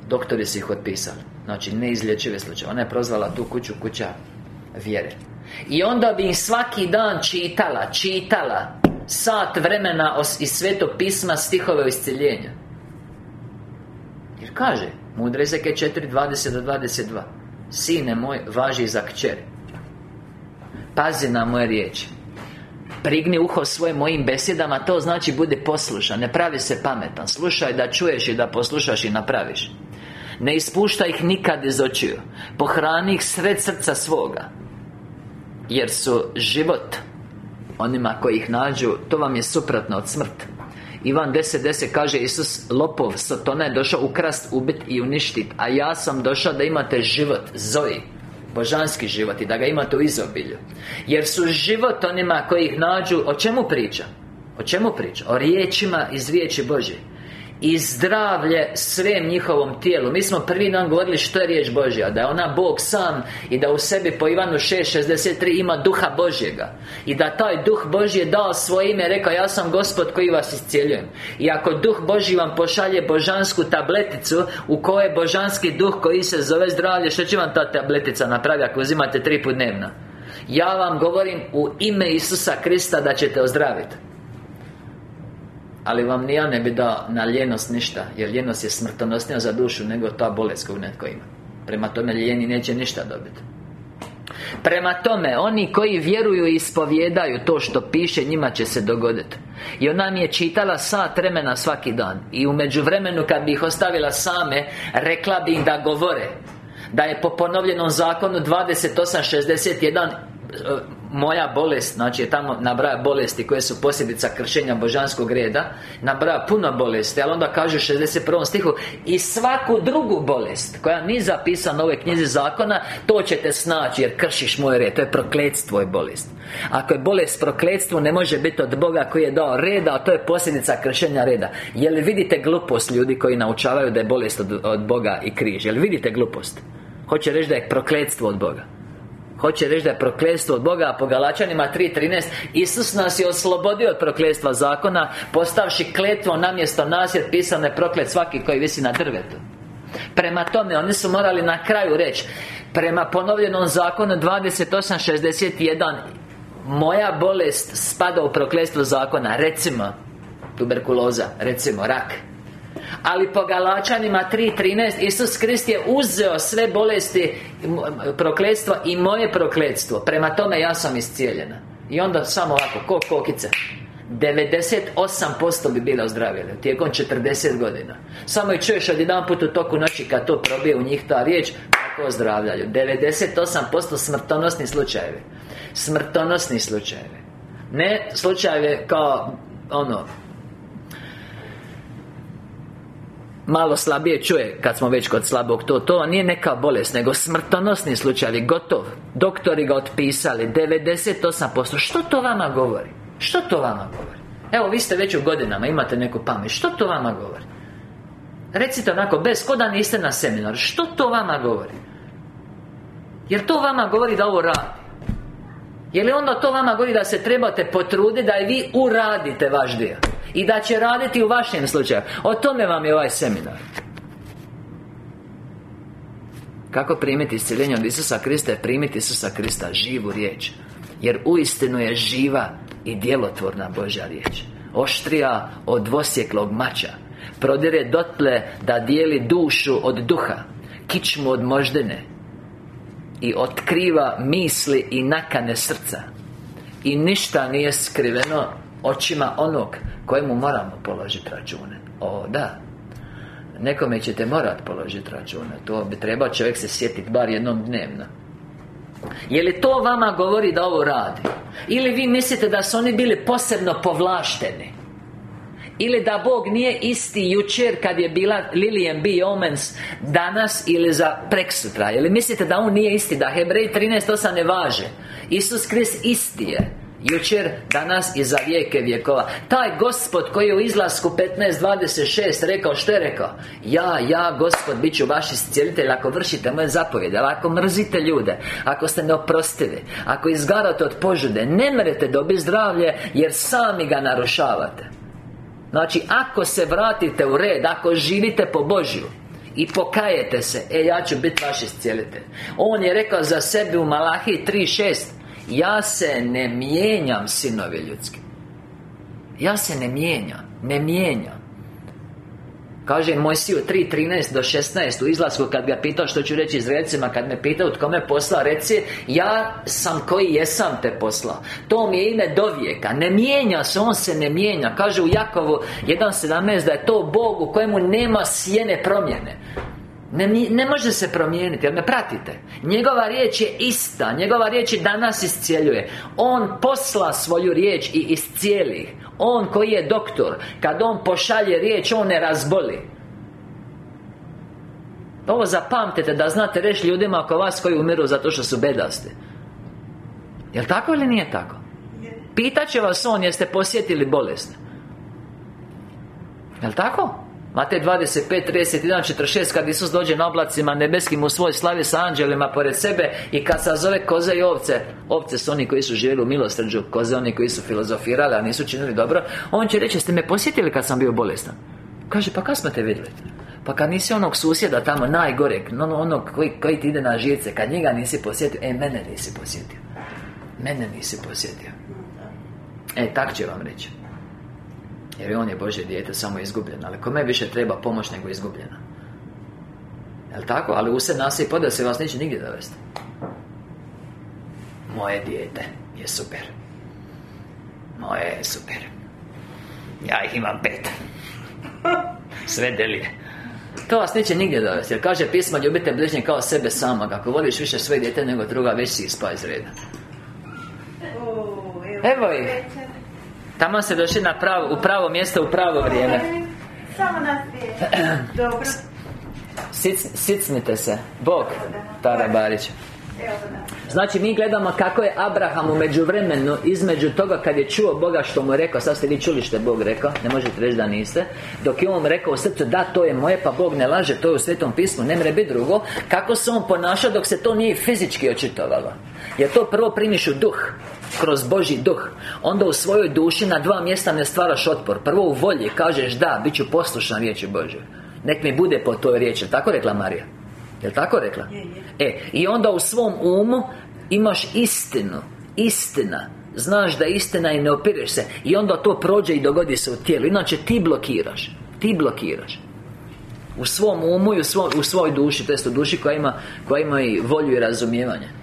Doktori su ih otpisali Znači neizlječive slučaje. Ona je prozvala tu kuću kuća vjere. I onda bi im svaki dan čitala, čitala Sat vremena iz Svetog pisma stihove o isciljenju. Jer kaže Mudre Ezeke 4, 20 do 22 Sine moj, važi za kćer. Pazi na moje riječi. Prigni uho svoje mojim besjedama To znači bude poslušan Ne pravi se pametan. Slušaj da čuješ i da poslušaš i napraviš Ne ispuštaj ih nikad iz očiju. Pohrani ih sred srca svoga. Jer su život Onima koji ih nađu To vam je suprotno od smrti. Ivan 10.10 kaže Isus Lopov, Sotona je došao ukrast, ubit i uništit A ja sam došao da imate život, Zoji Božanski život i da ga imate u izobilju. Jer su život onima koji ih nađu O čemu priča? O čemu priča? O riječima iz riječi Božje i zdravlje svem njihovom tijelu. Mi smo prvi dan govorili što je riječ Božja Da je ona Bog sam I da u sebi po Ivanu 6.63 ima duha Božjega. I da taj duh Božji je dao svoje ime Rekao ja sam gospod koji vas iscijeljujem. I ako duh Božji vam pošalje božansku tableticu U kojoj je božanski duh koji se zove zdravlje Što će vam ta tabletica napraviti ako uzimate tri put dnevno? Ja vam govorim u ime Isusa Krista da ćete ozdraviti ali vam ni ja ne bi dao na ljenost ništa Jer ljenost je smrtonosnija za dušu nego ta bolest koju netko ima. Prema tome ljeni neće ništa dobiti. Prema tome, oni koji vjeruju i ispovjedaju to što piše, njima će se dogoditi. I ona mi je čitala sat vremena svaki dan. I u međuvremenu kad bi ih ostavila same Rekla bi im da govore. Da je po ponovljenom zakonu 28.61 moja bolest, znači tamo nabraja bolesti koje su posljedica kršenja božanskog reda Nabraja puno bolesti, ali onda kaže u 61. stihu I svaku drugu bolest koja nije zapisana u ove knjizi zakona To ćete snaći jer kršiš moj red, to je prokletstvo je bolest Ako je bolest prokletstvo ne može biti od Boga koji je dao reda, a to je posljedica kršenja reda Je li vidite glupost ljudi koji naučavaju da je bolest od, od Boga i križ? Je li vidite glupost? Hoće reći da je prokletstvo od Boga Hoće reći da je prokletstvo od Boga po Galačanima 3.13 Isus nas je oslobodio od prokletstva zakona Postavši kletvo namjesto nas Jer pisano je proklet svaki koji visi na drvetu. Prema tome, oni su morali na kraju reći Prema ponovljenom zakonu 28.61 Moja bolest spada u prokletstvo zakona. Recimo Tuberkuloza, recimo rak ali po Galačanima 3.13 Isus Krist je uzeo sve bolesti Prokletstva i moje prokletstvo. Prema tome ja sam iscijeljena. I onda samo ovako, ko kokice. 98% bi bila ozdravljena Tijekom 40 godina. Samo i čuješ jedan put u toku noći Kad to probije u njih ta riječ Kako ozdravljaju. 98% smrtonosni slučajevi. Smrtonosni slučajevi. Ne slučajeve kao Ono malo slabije čuje kad smo već kod slabog to. To nije neka bolest nego smrtonosni slučajevi gotov. Doktori ga otpisali 98% što to vama govori? Što to vama govori? Evo vi ste već u godinama imate neku pamet. Što to vama govori? Recite onako bez koda niste na seminar. Što to vama govori? Jer to vama govori da ovo radi? Je li onda to vama govori da se trebate potruditi da i vi uradite vaš dio I da će raditi u vašem slučaju. O tome vam je ovaj seminar. Kako primiti isciljenje od Isusa Krista je primiti Isusa Krista Živu riječ. Jer uistinu je živa i djelotvorna Božja riječ. Oštrija od dvosjeklog mača. Prodire dotle da dijeli dušu od duha Kičmu od moždene i otkriva misli i nakane srca. I ništa nije skriveno očima onog kojemu moramo položiti račune. O, da. Nekome ćete morati položiti račune. To bi trebao čovjek se sjetiti bar jednom dnevno. Je li to vama govori da ovo radi? Ili vi mislite da su oni bili posebno povlašteni? Ili da Bog nije isti jučer kad je bila Lilian B. Omens Danas ili za preksutra? Ili mislite da On nije isti Da Hebrej 13.8 ne važe? Isus Krist isti je Jučer, danas i za vijeke vjekova. Taj Gospod koji je u izlasku 15.26 rekao Što je rekao? Ja, ja, Gospod, bit ću vaš iscijelitelj Ako vršite moje zapovjede Ako mrzite ljude Ako ste neoprostivi Ako izgarate od požude Ne mrete dobiti zdravlje Jer sami ga narušavate. Znači, ako se vratite u red Ako živite po Božju i pokajete se E, ja ću biti vaš iscijelitelj. On je rekao za sebe u Malahiji 3.6 Ja se ne mijenjam, sinovi ljudski. Ja se ne mijenjam Ne mijenjam. Kaže Mojsiju 3.13 do 16 u izlasku kad ga pitao što ću reći Izraelcima Kad me pitao tko me posla Reci Ja sam koji jesam te posla. To mi je ime do vijeka Ne mijenja se, On se ne mijenja. Kaže u Jakovu 1.17 da je to Bog u kojemu nema sjene promjene ne, ne može se promijeniti, jer me pratite? Njegova riječ je ista Njegova riječ i danas iscijeljuje. On posla svoju riječ i iscijeli. On koji je doktor Kad On pošalje riječ, On ne razboli. Ovo zapamtite da znate reći ljudima oko vas koji umiru zato što su bedasti. Jel' tako ili nije tako? Pitaće vas On jeste posjetili bolest. Jel' tako? Matej 25, 31, 46 Kad Isus dođe na oblacima nebeskim u svoj slavi sa anđelima pored sebe I kad sazove koze i ovce Ovce su oni koji su živjeli u milosrđu Koze oni koji su filozofirali, a nisu činili dobro On će reći, ste me posjetili kad sam bio bolestan? Kaže, pa kad smo te vidjeli? Pa kad nisi onog susjeda tamo najgoreg ono, Onog koji, koji ti ide na živce Kad njega nisi posjetio E, mene nisi posjetio. Mene nisi posjetio. E, tak će vam reći jer on je Bože dijete samo izgubljen Ali kome više treba pomoć nego izgubljena? Jel' tako? Ali u se nas i da se vas neće nigdje dovesti. Moje dijete je super. Moje je super. Ja ih imam pet. Sve delije. To vas neće nigdje dovesti. Jer kaže pismo ljubite bližnje kao sebe sama Ako voliš više svoje dijete nego druga Već si ispa iz reda. Evo ih Tamo se došli na pravo, u pravo mjesto, u pravo vrijeme. Samo nas Dobro. Sicnite se. Bog Tara Barić Znači mi gledamo kako je Abraham u međuvremenu Između toga kad je čuo Boga što mu je rekao. Sad ste vi čuli što je Bog rekao? Ne možete reći da niste. Dok je on rekao u srcu Da to je moje pa Bog ne laže To je u Svetom pismu Ne mre biti drugo. Kako se on ponaša dok se to nije fizički očitovalo? Jer to prvo primiš u duh kroz Božji duh. Onda u svojoj duši na dva mjesta ne stvaraš otpor. Prvo u volji kažeš da, bit ću poslušan riječi Božje. Nek mi bude po toj riječi, tako rekla Marija? Jel tako rekla? E, i onda u svom umu imaš istinu Istina. Znaš da je istina i ne opireš se. I onda to prođe i dogodi se u tijelu. Inače ti blokiraš. Ti blokiraš. U svom umu i u, svoj, u svojoj duši To jest u duši koja ima, koja ima i volju i razumijevanje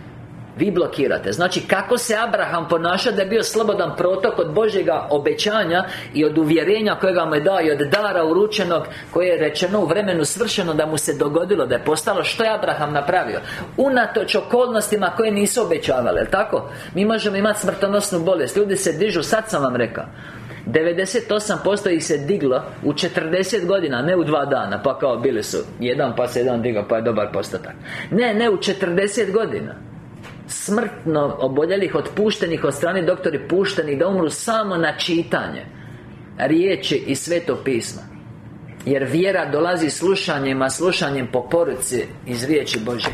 vi blokirate. Znači kako se Abraham ponaša da je bio slobodan protok od Božjega obećanja I od uvjerenja kojega mu je dao I od dara uručenog Koje je rečeno u vremenu svršeno da mu se dogodilo Da je postalo što je Abraham napravio. Unatoč okolnostima koje nisu obećavale tako? Mi možemo imati smrtonosnu bolest. Ljudi se dižu, sad sam vam rekao. 98% ih se diglo u 40 godina, ne u dva dana Pa kao bili su jedan pa se jedan digao pa je dobar postotak. Ne, ne, u 40 godina smrtno oboljelih, otpuštenih od strane doktori puštenih da umru samo na čitanje riječi i sveto pisma. Jer vjera dolazi slušanjem, a slušanjem po poruci iz riječi Bože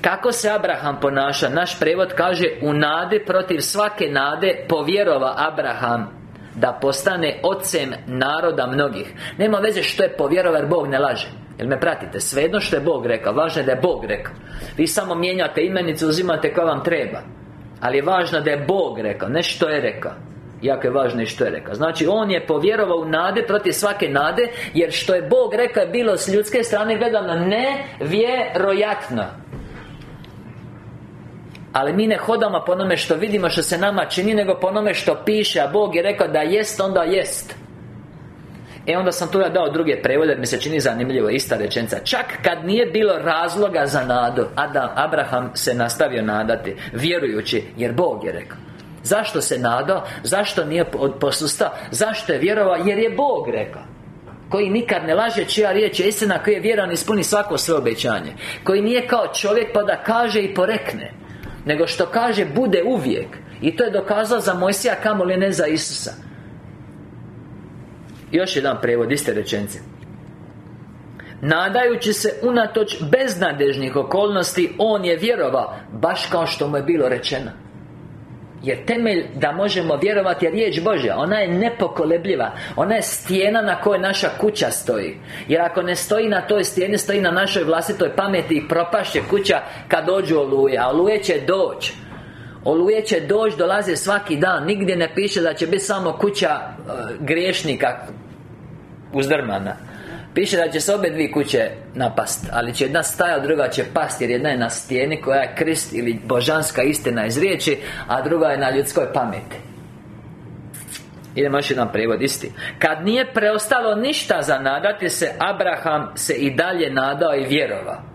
kako se Abraham ponaša? Naš prevod kaže U nade protiv svake nade Povjerova Abraham Da postane ocem naroda mnogih. Nema veze što je povjerova jer Bog ne laže Jel me pratite? Svejedno što je Bog rekao Važno je da je Bog rekao. Vi samo mijenjate imenicu, uzimate koja vam treba. Ali je važno da je Bog rekao Ne što je rekao. Jako je važno i što je rekao. Znači, on je povjerovao u nade protiv svake nade Jer što je Bog rekao je bilo s ljudske strane gledano nevjerojatno. Ali mi ne hodamo po onome što vidimo što se nama čini Nego po onome što piše A Bog je rekao da jest, onda jest E onda sam tu ja dao druge prevode mi se čini zanimljivo ista rečenica Čak kad nije bilo razloga za nadu Adam, Abraham se nastavio nadati Vjerujući Jer Bog je rekao Zašto se nadao? Zašto nije posustao? Zašto je vjerovao? Jer je Bog rekao koji nikad ne laže čija riječ je istina koji je vjeran ispuni svako svoje obećanje koji nije kao čovjek pa da kaže i porekne nego što kaže bude uvijek i to je dokazao za Mojsija kamoli ne za Isusa još jedan prevod, iste rečenice Nadajući se unatoč beznadežnih okolnosti On je vjerovao Baš kao što mu je bilo rečeno. Jer temelj da možemo vjerovati je riječ Božja. Ona je nepokolebljiva. Ona je stijena na kojoj naša kuća stoji. Jer ako ne stoji na toj stijeni Stoji na našoj vlastitoj pameti I propašće kuća kad dođu oluje. A oluje će doći Oluje će doći, dolaze svaki dan. Nigdje ne piše da će biti samo kuća uh, griješnika Uzdrmana Piše da će se obe dvije kuće napast Ali će jedna staja, druga će past Jer jedna je na stijeni koja je krist Ili božanska istina iz riječi A druga je na ljudskoj pameti. Idemo još jedan prevod, isti. Kad nije preostalo ništa za nadati se Abraham se i dalje nadao i vjerovao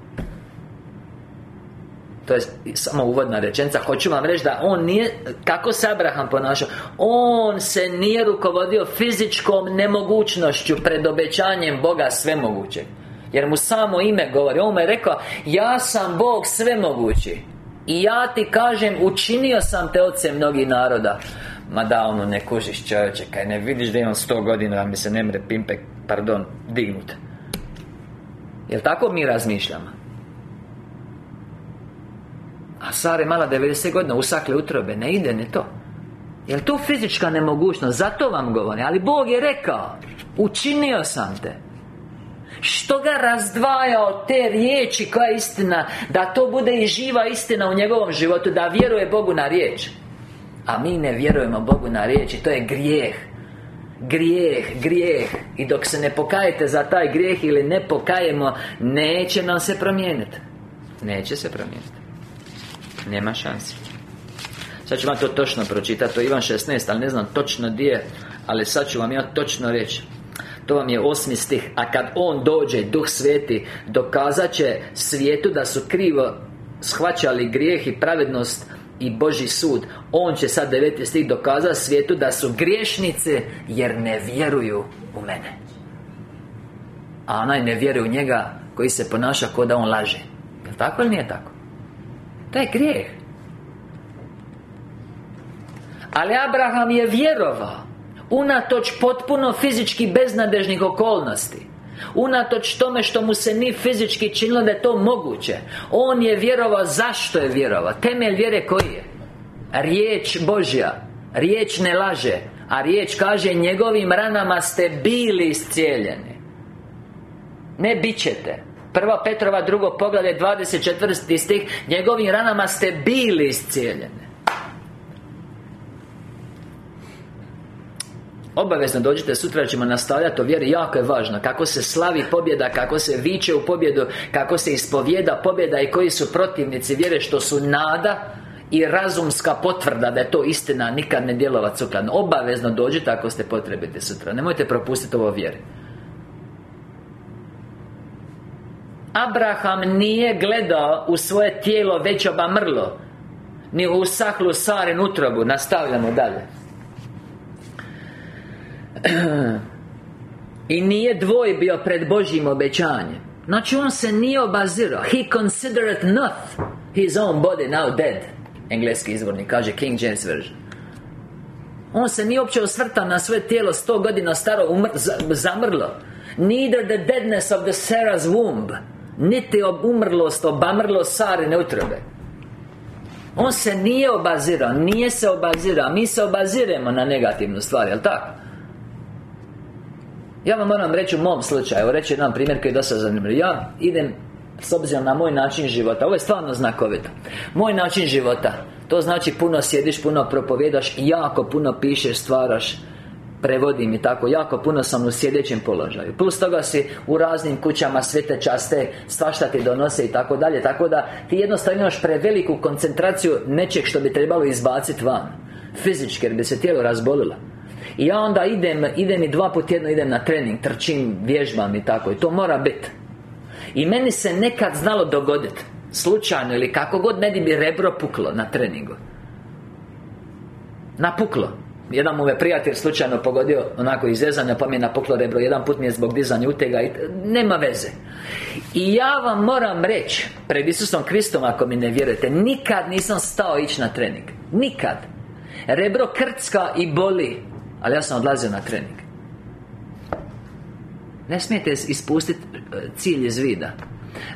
to je samo uvodna rečenica Hoću vam reći da on nije Kako se Abraham ponašao On se nije rukovodio fizičkom nemogućnošću Pred obećanjem Boga svemogućeg. Jer mu samo ime govori. On mu je rekao Ja sam Bog svemogući I ja ti kažem Učinio sam te oce mnogih naroda. Ma da, ono, ne kužiš čovječe Kaj ne vidiš da imam sto godina Da mi se ne mre pimpe, pardon, dignut. Jel tako mi razmišljamo? A Sara je mala 90 godina Usakle utrobe, ne ide ne to. Jel to fizička nemogućnost? Zato vam govorim Ali Bog je rekao Učinio sam te. Što ga razdvaja od te riječi koja je istina Da to bude i živa istina u njegovom životu Da vjeruje Bogu na riječ? A mi ne vjerujemo Bogu na riječ to je grijeh. Grijeh, grijeh. I dok se ne pokajete za taj grijeh Ili ne pokajemo Neće nam se promijeniti. Neće se promijeniti Nema šanse. Sad ću vam to točno pročitati To je Ivan 16 Ali ne znam točno gdje Ali sad ću vam ja točno reći to vam je osmi stih. A kad On dođe, Duh Sveti Dokazat će svijetu da su krivo Shvaćali grijeh i pravednost i Boži sud. On će sad deveti stih dokazati svijetu da su griješnice Jer ne vjeruju u mene. A onaj ne vjeruje u njega Koji se ponaša kao da on laže. Je tako ili nije tako? To je grijeh Ali Abraham je vjerovao Unatoč potpuno fizički beznadežnih okolnosti Unatoč tome što mu se ni fizički činilo da je to moguće On je vjerovao, zašto je vjerovao? Temelj vjere koji je? Riječ Božja Riječ ne laže A riječ kaže Njegovim ranama ste bili iscijeljeni Ne bit ćete Prva Petrova drugo poglede 24. stih. Njegovim ranama ste bili iscijeljeni. Obavezno dođite sutra ćemo nastavljati o vjeri Jako je važno. Kako se slavi pobjeda Kako se viče u pobjedu Kako se ispovjeda pobjeda I koji su protivnici vjere Što su nada i razumska potvrda da je to istina Nikad ne djelovat sukladno Obavezno dođite ako ste potrebiti sutra. Nemojte propustiti ovo vjeri Abraham nije gledao u svoje tijelo već obamrlo. Ni u sahlu Sarin utrobu Nastavljamo dalje. I nije dvojbio pred Božjim obećanjem. Znači on se nije obazirao. He considered not His own body now dead. Engleski izvornik kaže King James Version. On se nije uopće osvrtao na svoje tijelo sto godina staro umr, zamrlo. Neither the deadness of the Sarah's womb Niti umrlost, obamrlost Sarine utrobe. On se nije obazirao, nije se obazirao. Mi se obaziremo na negativnu stvar, jel tako? Ja vam moram reći u mom slučaju Reći jedan primjer koji je dosta zanimljiv. Ja idem s obzirom na moj način života. Ovo je stvarno znakovito. Moj način života. To znači puno sjediš, puno propovjedaš Jako puno pišeš, stvaraš Prevodim i tako Jako puno sam u sjedećem položaju. Plus toga si u raznim kućama sve te časte Svašta ti donose i tako dalje Tako da ti jednostavno imaš preveliku koncentraciju Nečeg što bi trebalo izbaciti van Fizički jer bi se tijelo razbolilo. I ja onda idem, idem i dva put tjedno idem na trening Trčim, vježbam i tako I to mora biti I meni se nekad znalo dogoditi Slučajno ili kako god ne bi rebro puklo na treningu. Napuklo jedan mu je prijatelj slučajno pogodio onako izrezanja pa mi je napuklo rebro. Jedan put mi je zbog dizanja utega i nema veze. I ja vam moram reći Pred Isusom Kristom ako mi ne vjerujete Nikad nisam stao ići na trening. Nikad. Rebro krcka i boli ali ja sam odlazio na trening. Ne smijete ispustiti e, cilj iz vida.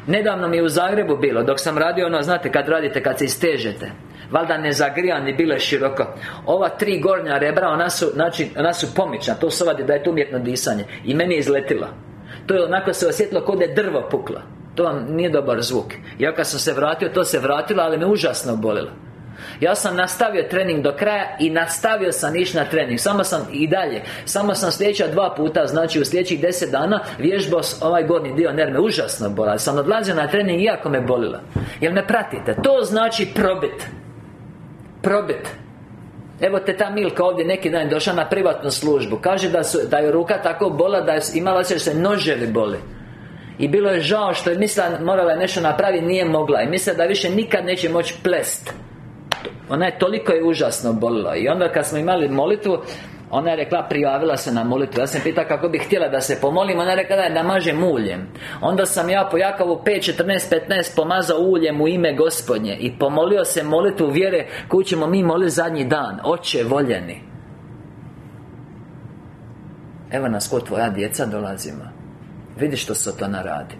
Nedavno mi je u Zagrebu bilo Dok sam radio ono, znate kad radite, kad se istežete Valjda ne zagrijani, bilo je široko. Ova tri gornja rebra, ona su, znači, ona su pomična. To se vadi da je to umjetno disanje. I meni je izletilo To je onako se osjetilo kod je drvo puklo. To vam nije dobar zvuk. Ja kad sam se vratio, to se vratilo Ali me užasno bolilo ja sam nastavio trening do kraja i nastavio sam ići na trening. Samo sam i dalje. Samo sam sljedeća dva puta Znači u sljedećih deset dana Vježbao ovaj gornji dio nerme Užasno bola Sam odlazio na trening iako me bolila Jel me pratite? To znači probit Probit. Evo te ta Milka ovdje neki dan došla na privatnu službu. Kaže da, su, da je ruka tako bola Da je imala se se noževi boli. I bilo je žao što je mislila morala je nešto napraviti, nije mogla. I mislila da više nikad neće moći plest. Ona je toliko je užasno bolila. I onda kad smo imali molitvu Ona je rekla, prijavila se na molitvu. Ja sam pitao kako bi htjela da se pomolim. Ona je rekla da je namažem uljem. Onda sam ja po Jakavu 5, 14, 15 Pomazao uljem u ime gospodnje I pomolio se molitvu vjere Koju ćemo mi moliti zadnji dan. Oče voljeni. Evo nas kod tvoja djeca dolazimo. Vidi što se to naradi.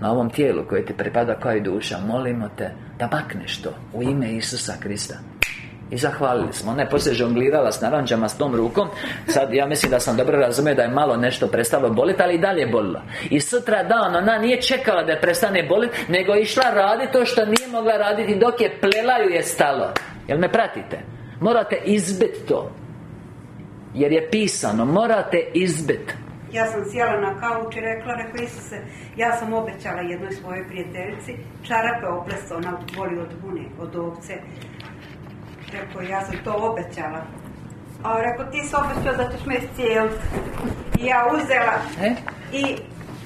Na ovom tijelu koje ti pripada kao i duša Molimo te da makneš to U ime Isusa Krista i zahvalili smo. Ona je poslije žonglirala s naranđama s tom rukom. Sad ja mislim da sam dobro razumio da je malo nešto prestalo boliti Ali i dalje bolila. I sutra dan ona nije čekala da je prestane boliti Nego je išla raditi to što nije mogla raditi Dok je plela ju je stalo. Jel me pratite? Morate izbiti to. Jer je pisano Morate izbiti ja sam sjela na kauč i rekla, rekla se ja sam obećala jednoj svojoj prijateljici, čarape oplesa, ona voli od bune, od ovce. Rekao, ja sam to obećala. A rekao, ti si obećao da ćeš me iscijeliti. I ja uzela e? i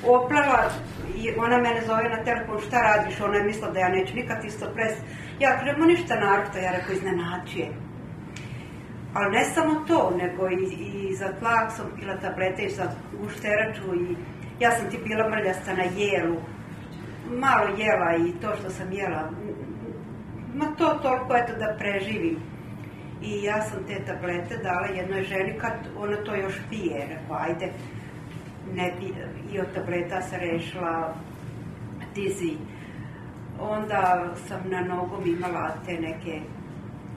oplela i ona mene zove na telefon, šta radiš? Ona je mislila da ja neću nikad isto pres. Ja kažem, ništa naručito, ja rekao, iznenačuje. Ali ne samo to, nego i, i za tlak sam pila tablete i za ušteraču i ja sam ti bila mrljasta na jelu. Malo jela i to što sam jela. Ma to toliko eto da preživim. I ja sam te tablete dala jednoj ženi kad ona to još pije. Rekao, ajde, ne bi, i od tableta se rešila dizi. Onda sam na nogom imala te neke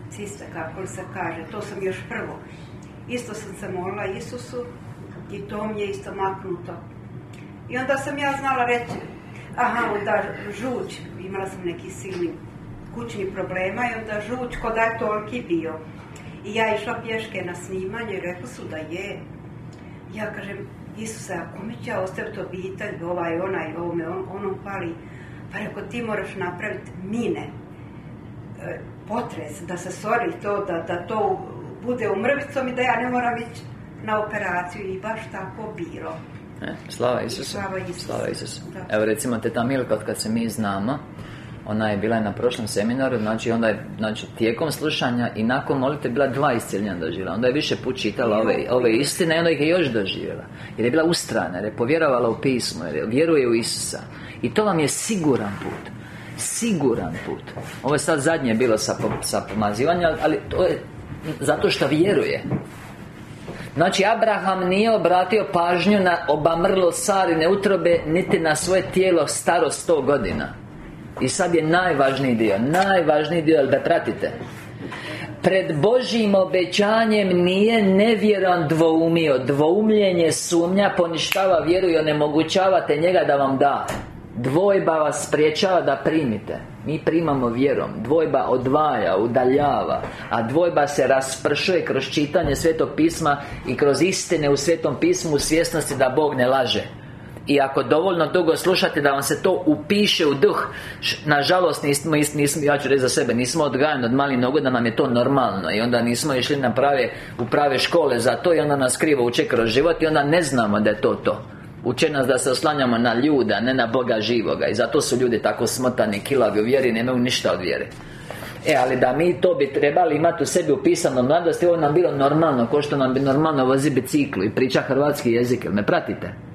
ciste, kako se kaže, to sam još prvo. Isto sam se molila Isusu i to mi je isto maknuto. I onda sam ja znala reći, aha, onda žuć, imala sam neki silni kućni problema i onda žuć ko da je toliki bio. I ja išla pješke na snimanje i rekla su da je. Ja kažem, Isuse, ako mi će ostaviti obitelj, ovaj, onaj, ovome, on, onom pali, pa rekao, ti moraš napraviti mine, e, potres, da se sori to, da, da to bude u mrvicom i da ja ne moram ići na operaciju i baš tako bilo. E, slava Isusu. Slava Isusu. Slava Isusu. Evo recimo teta Milka, kad se mi znamo, ona je bila na prošlom seminaru, znači onda je znači, tijekom slušanja i nakon molite bila dva iscijeljenja doživjela. Onda je više put čitala ove, ove istine i onda ih je još doživjela. Jer je bila ustrana, jer je povjerovala u pismo, jer je vjeruje u Isusa. I to vam je siguran put. Siguran put. Ovo je sad zadnje bilo sa, sa pomazivanjem, ali to je zato što vjeruje. Znači, Abraham nije obratio pažnju na obamrlo Sarine utrobe Niti na svoje tijelo staro sto godina I sad je najvažniji dio Najvažniji dio, jel da pratite? Pred Božjim obećanjem nije nevjeran dvoumio. Dvoumljenje sumnja poništava vjeru i onemogućavate njega da vam da. Dvojba vas spriječava da primite. Mi primamo vjerom. Dvojba odvaja, udaljava A dvojba se raspršuje kroz čitanje Svetog pisma I kroz istine u Svetom pismu U svjesnosti da Bog ne laže i ako dovoljno dugo slušate da vam se to upiše u duh Nažalost nismo, nismo ja ću reći za sebe Nismo odgajani od malih nogu da nam je to normalno. I onda nismo išli na prave, u prave škole za to I onda nas krivo uče kroz život I onda ne znamo da je to to. Uče nas da se oslanjamo na ljuda, ne na Boga živoga. I zato su ljudi tako smotani, kilavi u vjeri Nemaju ništa od vjere. E, ali da mi to bi trebali imati u sebi upisano mladosti Ovo nam bilo normalno Ko što nam bi normalno vozi biciklu I priča hrvatski jezik, jel me pratite?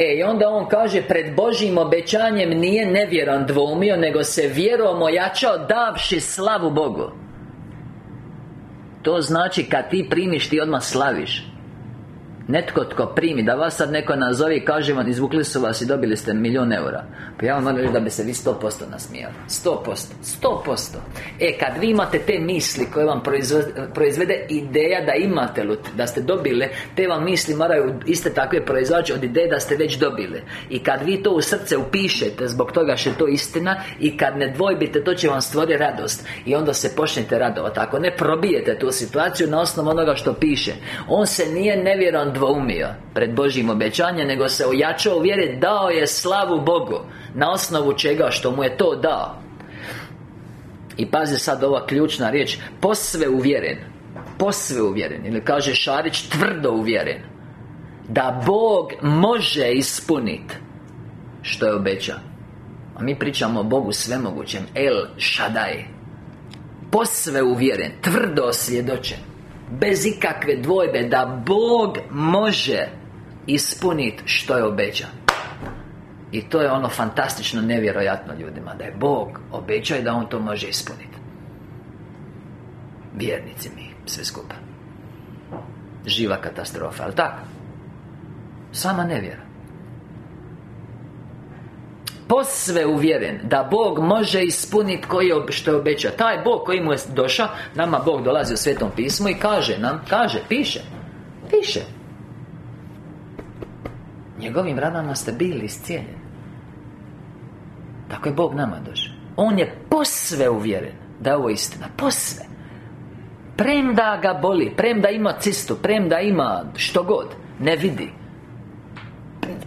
E, i onda on kaže Pred Božjim obećanjem nije nevjeran dvoumio Nego se vjerom ojačao davši slavu Bogu. To znači kad ti primiš ti odmah slaviš Netko tko primi, da vas sad neko nazove i kaže vam Izvukli su vas i dobili ste milijun eura. Pa ja vam moram reći da bi se vi 100% nasmijali. 100% 100% E, kad vi imate te misli koje vam proizvede, ideja da imate lut Da ste dobili Te vam misli moraju iste takve proizvaći od ideje da ste već dobili I kad vi to u srce upišete Zbog toga što je to istina I kad ne dvojbite, to će vam stvoriti radost. I onda se počnete radovati Ako ne probijete tu situaciju na osnovu onoga što piše On se nije nevjeran dvoumio Pred Božjim obećanjem Nego se ojačao vjeri Dao je slavu Bogu Na osnovu čega što mu je to dao. I pazi sad ova ključna riječ Posve uvjeren Posve uvjeren Ili kaže Šarić tvrdo uvjeren Da Bog može ispuniti Što je obećao A mi pričamo o Bogu svemogućem El Shaddai. Posve uvjeren Tvrdo osvjedočen Bez ikakve dvojbe Da Bog može Ispuniti što je obećao i to je ono fantastično nevjerojatno ljudima Da je Bog obećao i da On to može ispuniti Vjernici mi, sve skupa. Živa katastrofa, ali tako? Sama nevjera posve uvjeren da Bog može ispuniti koji što je obećao. Taj Bog koji mu je došao Nama Bog dolazi u Svetom pismu i kaže nam Kaže, piše Piše. Njegovim ranama ste bili iscijeljeni Tako je Bog nama došao. On je posve uvjeren Da je ovo istina Posve. Premda ga boli Premda ima cistu Premda ima što god Ne vidi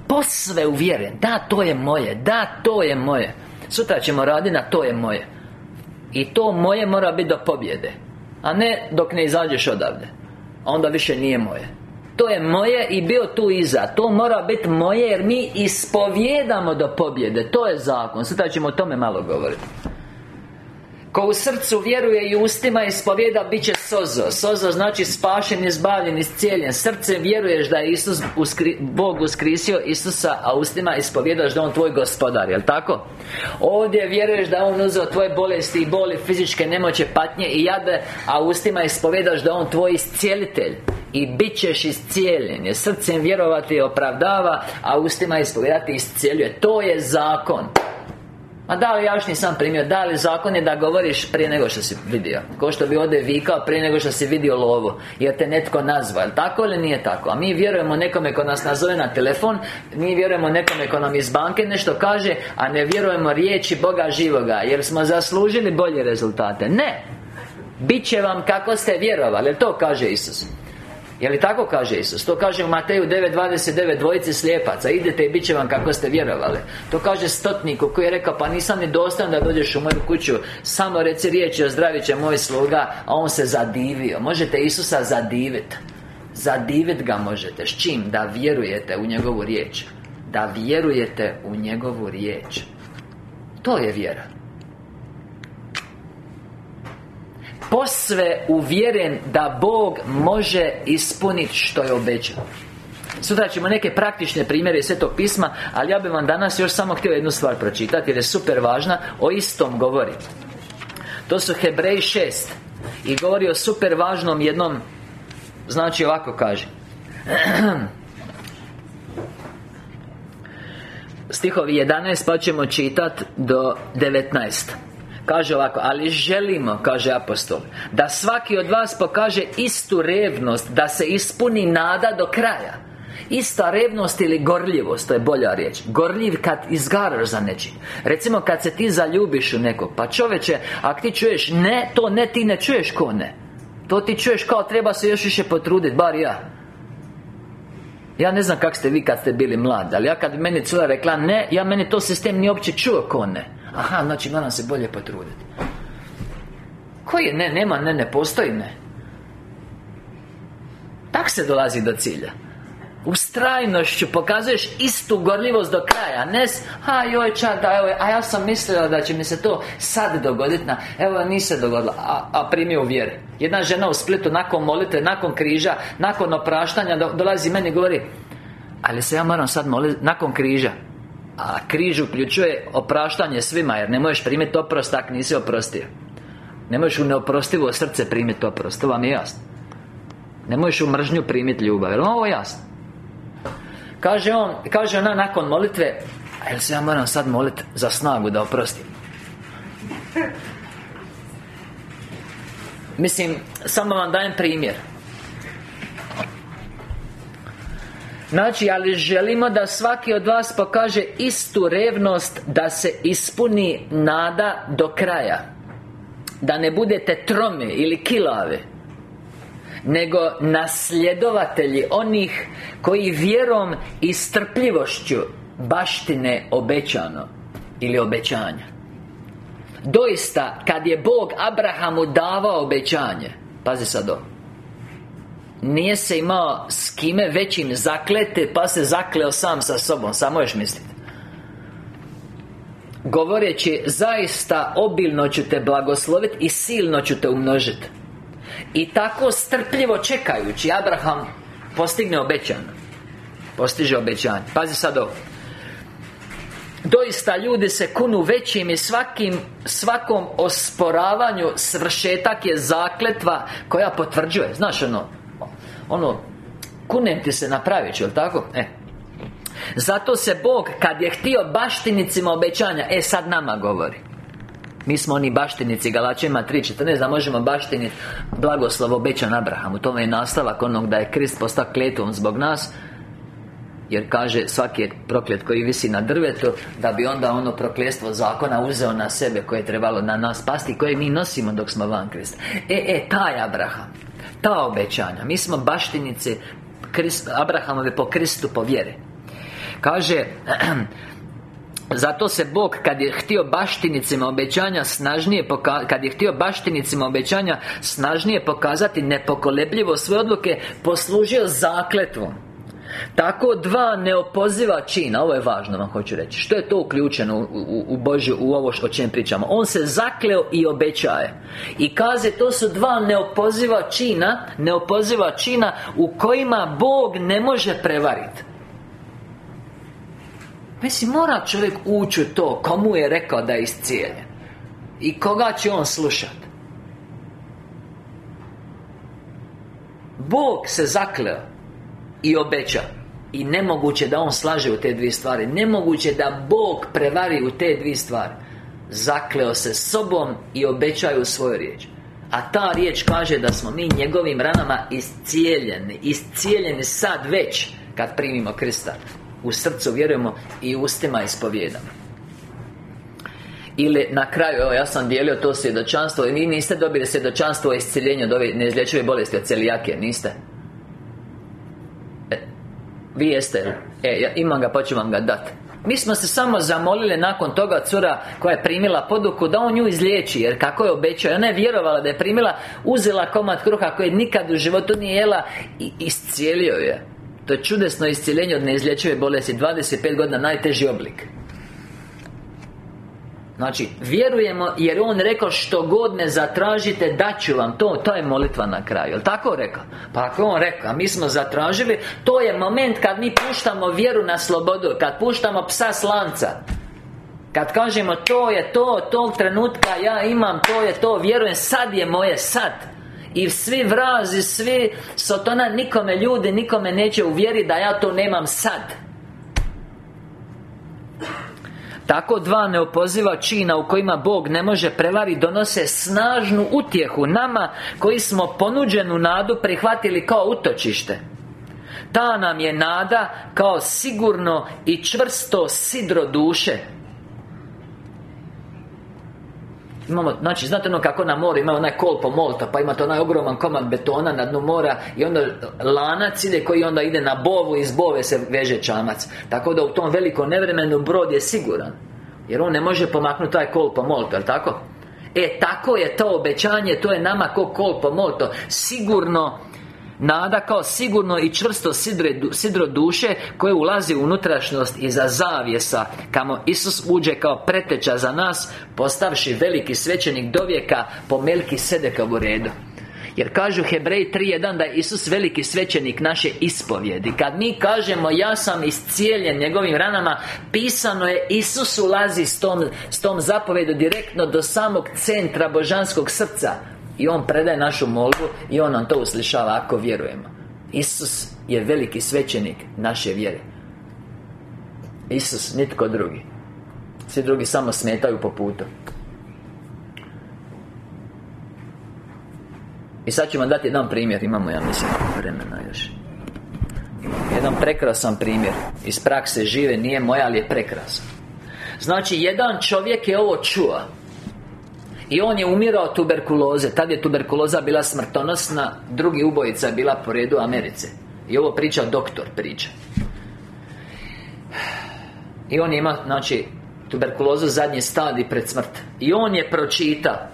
Posve uvjeren. Da, to je moje. Da, to je moje. Sutra ćemo raditi na to je moje. I to moje mora biti do pobjede. A ne dok ne izađeš odavde. Onda više nije moje. To je moje i bio tu iza. To mora biti moje jer mi ispovjedamo do pobjede. To je zakon. Sada ćemo o tome malo govoriti Ko u srcu vjeruje i ustima ispovjeda bit će sozo. Sozo znači spašen, izbavljen, iscijeljen. Srcem vjeruješ da je Isus uskri, Bog uskrisio Isusa A ustima ispovjedaš da On tvoj gospodar, jel tako? Ovdje vjeruješ da On uzeo tvoje bolesti i boli Fizičke nemoće, patnje i jade A ustima ispovjedaš da On tvoj iscijelitelj. I bit ćeš iscijeljen srcem vjerovati opravdava A ustima ispovjedati iscijeljuje. To je zakon a da li ja još nisam primio. Da li zakon je da govoriš prije nego što si vidio. Ko što bi ovdje vikao prije nego što si vidio lovu. Jer te netko nazva. Jel tako ili nije tako? A mi vjerujemo nekome ko nas nazove na telefon Mi vjerujemo nekome ko nam iz banke nešto kaže A ne vjerujemo riječi Boga živoga. Jer smo zaslužili bolje rezultate. Ne! Biće vam kako ste vjerovali. To kaže Isus je li tako kaže Isus? To kaže u Mateju 9.29 dvojice slijepaca. Idete i bit će vam kako ste vjerovali. To kaže stotniku koji je rekao Pa nisam ni dostan da dođeš u moju kuću. Samo reci riječi ozdravit će moj sluga. A on se zadivio. Možete Isusa zadiviti Zadivit ga možete. S čim? Da vjerujete u njegovu riječ. Da vjerujete u njegovu riječ. To je vjera posve uvjeren da Bog može ispuniti što je obećao. Sutra ćemo neke praktične primjere iz Svetog pisma Ali ja bih vam danas još samo htio jednu stvar pročitati Jer je super važna O istom govori. To su Hebrej 6 I govori o super važnom jednom Znači ovako kaže. Stihovi 11 pa ćemo čitati do 19 Kaže ovako, ali želimo, kaže apostol Da svaki od vas pokaže istu revnost Da se ispuni nada do kraja. Ista revnost ili gorljivost, to je bolja riječ. Gorljiv kad izgaraš za nečim. Recimo kad se ti zaljubiš u nekog Pa čoveče, ako ti čuješ ne, to ne ti ne čuješ ko ne. To ti čuješ kao treba se još više potruditi, bar ja. Ja ne znam kak ste vi kad ste bili mladi Ali ja kad meni cura rekla ne Ja meni to sistem nije uopće čuo ko ne Aha, znači moram se bolje potruditi Koji je ne, nema ne, ne postoji ne. Tak se dolazi do cilja. Ustrajnošću pokazuješ istu gorljivost do kraja Ne a joj čak evo, A ja sam mislila da će mi se to sad dogoditi na, Evo nije se dogodilo A, a primio u vjeri Jedna žena u Splitu nakon molitve, nakon križa Nakon opraštanja dolazi meni i govori Ali se ja moram sad moliti nakon križa a križ uključuje opraštanje svima Jer ne možeš primiti oprost ako nisi oprostio. Ne možeš u neoprostivo srce primiti oprost To vam je jasno. Ne možeš u mržnju primiti ljubav Jer ovo jasno? Kaže on, kaže ona nakon molitve A jel se ja moram sad moliti za snagu da oprostim? Mislim, samo vam dajem primjer Znači, ali želimo da svaki od vas pokaže istu revnost Da se ispuni nada do kraja. Da ne budete trome ili kilave Nego nasljedovatelji onih Koji vjerom i strpljivošću Baštine obećano Ili obećanja. Doista, kad je Bog Abrahamu davao obećanje Pazi sad ovo nije se imao s kime većim zaklete Pa se zakleo sam sa sobom Samo još mislite Govoreći Zaista obilno ću te blagosloviti I silno ću te umnožiti I tako strpljivo čekajući Abraham postigne obećano Postiže obećanje. Pazi sad ovo. Doista ljudi se kunu većim i svakim Svakom osporavanju Svršetak je zakletva Koja potvrđuje. Znaš ono Ono Kunem ti se napravit ću, jel tako? E. Zato se Bog, kad je htio baštinicima obećanja E sad nama govori. Mi smo oni baštinici Galačima 3.14 Da možemo baštiniti blagoslov obećan Abrahamu. Tome je nastavak onog da je Krist postao kletvom zbog nas jer kaže svaki je proklet koji visi na drvetu Da bi onda ono prokljestvo zakona uzeo na sebe Koje je trebalo na nas pasti Koje mi nosimo dok smo van Krista. E, e, taj Abraham Ta obećanja. Mi smo baštinice Abrahamove po Kristu po vjeri. Kaže Zato se Bog kad je htio baštinicima obećanja snažnije kad je htio baštinicima obećanja snažnije pokazati nepokolebljivo svoje odluke poslužio zakletvom tako dva neopoziva čina Ovo je važno vam hoću reći. Što je to uključeno u, u, u Božju U ovo o čem pričamo? On se zakleo i obećaje. I kaže to su dva neopoziva čina Neopoziva čina U kojima Bog ne može prevariti Mislim, mora čovjek ući u to Komu je rekao da je iscijeljen. I koga će on slušati Bog se zakleo I obeća. I nemoguće da on slaže u te dvije stvari. Nemoguće da Bog prevari u te dvije stvari. Zakleo se sobom i obećaju svoju riječ. A ta riječ kaže da smo mi njegovim ranama iscijeljeni. Iscijeljeni sad već Kad primimo Krista. U srcu vjerujemo i ustima ispovjedamo ili na kraju, evo ja sam dijelio to svjedočanstvo. I vi niste dobili svjedočanstvo o isciljenju od ove neizlječive bolesti od celijakije, niste? Vi jeste, e, imam ga pa ću vam ga dati mi smo se samo zamolili nakon toga cura koja je primila poduku da on nju izliječi Jer kako je obećao Ona je vjerovala da je primila Uzela komad kruha koji nikad u životu nije jela I iscijelio je. To je čudesno iscjeljenje od neizlječive bolesti 25 godina najteži oblik Znači, vjerujemo jer On rekao što god ne zatražite ću vam to, to je molitva na kraju, jel tako rekao? Pa ako On rekao, a mi smo zatražili To je moment kad mi puštamo vjeru na slobodu Kad puštamo psa s lanca. Kad kažemo to je to, tog trenutka ja imam, to je to, vjerujem, sad je moje, sad. I svi vrazi, svi Sotona nikome ljudi, nikome neće uvjeriti da ja to nemam sad tako dva neopoziva čina u kojima Bog ne može prevari Donose snažnu utjehu nama Koji smo ponuđenu nadu prihvatili kao utočište. Ta nam je nada kao sigurno i čvrsto sidro duše Imamo, znači, znate ono kako na moru ima onaj kolpo molta Pa imate onaj ogroman komad betona na dnu mora I onda lanac ide koji onda ide na bovu Iz bove se veže čamac Tako da u tom velikom nevremenu brod je siguran Jer on ne može pomaknuti taj kolpo molto, jel tako? E, tako je to obećanje To je nama ko kolpo molto Sigurno Nada kao sigurno i čvrsto sidre, sidro duše Koje ulazi u unutrašnjost iza zavjesa. Kamo Isus uđe kao preteča za nas Postavši veliki svećenik dovijeka Po Melki u redu. Jer kažu Hebreji 3.1 da je Isus veliki svećenik naše ispovjedi. Kad mi kažemo ja sam iscijeljen njegovim ranama Pisano je Isus ulazi s tom, s tom zapovjedu direktno do samog centra božanskog srca i On predaje našu molbu I On nam to uslišava ako vjerujemo. Isus je veliki svećenik naše vjere. Isus, nitko drugi. Svi drugi samo smetaju po putu. I sad ću vam dati jedan primjer Imamo, ja mislim, vremena još. Jedan prekrasan primjer. Iz prakse žive, nije moja, ali je prekrasan. Znači, jedan čovjek je ovo čuo i on je umirao tuberkuloze. Tad je tuberkuloza bila smrtonosna Drugi ubojica je bila po redu Americe. I ovo priča doktor priča. I on ima, znači Tuberkulozu zadnji stadij pred smrt. I on je pročita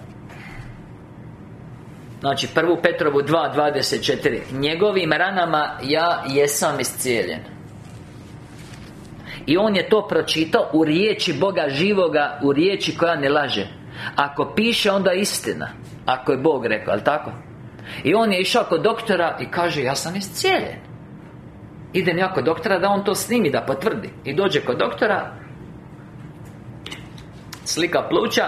Znači, prvu Petrovu 2.24 Njegovim ranama ja jesam iscijeljen. I on je to pročitao u riječi Boga živoga U riječi koja ne laže ako piše, onda istina. Ako je Bog rekao, ali tako? I on je išao kod doktora i kaže Ja sam iscijeljen. Idem ja kod doktora da on to snimi, da potvrdi. I dođe kod doktora Slika pluća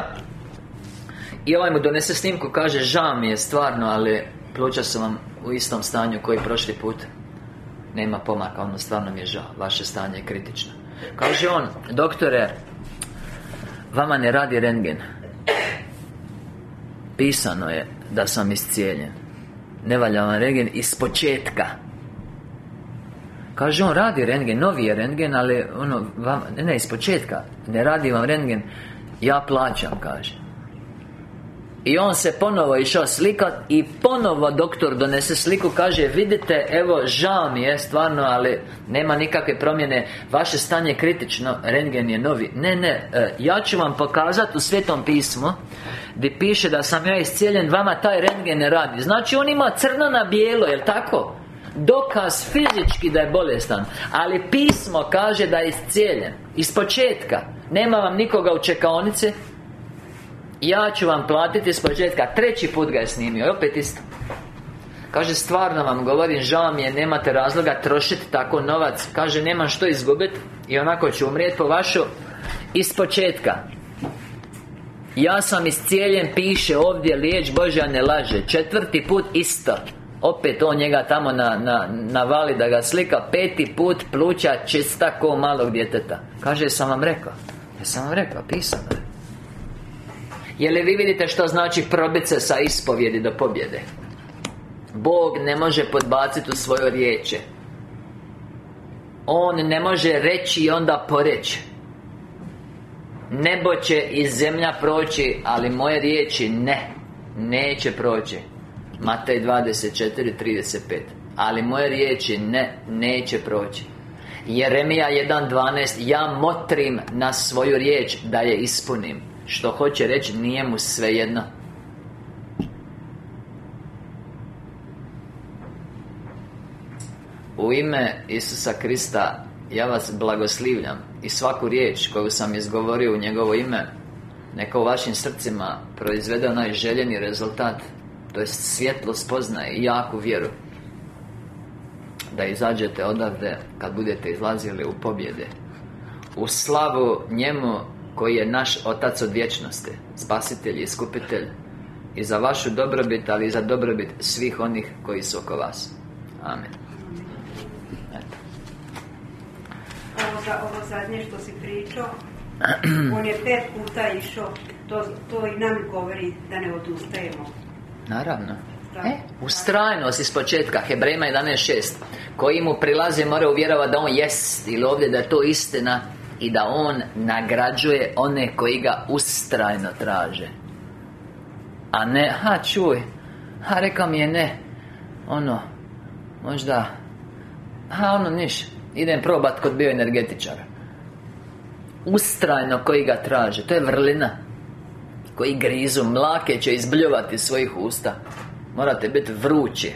I ovaj mu donese snimku Kaže, žao mi je stvarno, ali Pluća su vam u istom stanju koji prošli put. Nema pomaka, ono stvarno mi je žao Vaše stanje je kritično. Kaže on, doktore Vama ne radi rengen Pisano je da sam iscijeljen. Ne valja vam rengen iz početka. Kaže on, radi rengen, novi je rengen, ali ono, vam, ne, iz početka. Ne radi vam rengen Ja plaćam, kaže. I on se ponovo išao slikat I ponovo doktor donese sliku Kaže, vidite, evo, žao mi je stvarno Ali nema nikakve promjene. Vaše stanje je kritično Rengen je novi. Ne, ne, e, ja ću vam pokazati u Svetom pismu Gdje piše da sam ja iscijeljen Vama taj rengen ne radi. Znači, on ima crno na bijelo, jel tako? Dokaz fizički da je bolestan Ali pismo kaže da je iscijeljen. Iz početka. Nema vam nikoga u čekaonice ja ću vam platiti s početka. Treći put ga je snimio, opet isto? Kaže, stvarno vam govorim, žao mi je, nemate razloga trošiti tako novac. Kaže, nemam što izgubiti I onako ću umrijeti po vašu. Iz početka Ja sam iscijeljen, piše ovdje Liječ Božja ne laže. Četvrti put isto. Opet on njega tamo na, na, navali da ga slika. Peti put pluća čista ko malog djeteta. Kaže, sam vam rekao? Ja sam vam rekao, pisano je. Je li vi vidite što znači probiti se sa ispovjedi do pobjede? Bog ne može podbaciti u svoje riječe On ne može reći i onda poreći Nebo će i zemlja proći, ali moje riječi ne Neće proći. Matej 24.35 Ali moje riječi ne, neće proći. Jeremija 1.12 Ja motrim na svoju riječ da je ispunim. Što hoće reći, nije mu svejedno. U ime Isusa Krista Ja vas blagoslivljam I svaku riječ koju sam izgovorio u njegovo ime Neka u vašim srcima proizvede onaj željeni rezultat To je svjetlo spoznaje i jaku vjeru Da izađete odavde Kad budete izlazili u pobjede. U slavu njemu koji je naš Otac od vječnosti Spasitelj i Iskupitelj I za vašu dobrobit, ali i za dobrobit svih onih koji su oko vas. Amen Eto. Ovo, za, ovo zadnje što si pričao On je pet puta išao. To, to i nam govori da ne odustajemo. Naravno. E, ustrajnost iz početka Hebrejima 11.6 Koji mu prilaze mora uvjerovati da on jest Ili ovdje da je to istina i da On nagrađuje one koji ga ustrajno traže. A ne, ha čuj Ha rekao mi je ne Ono Možda Ha ono niš Idem probat kod bioenergetičara. Ustrajno koji ga traže To je vrlina. Koji grizu mlake će izbljovati svojih usta. Morate biti vrući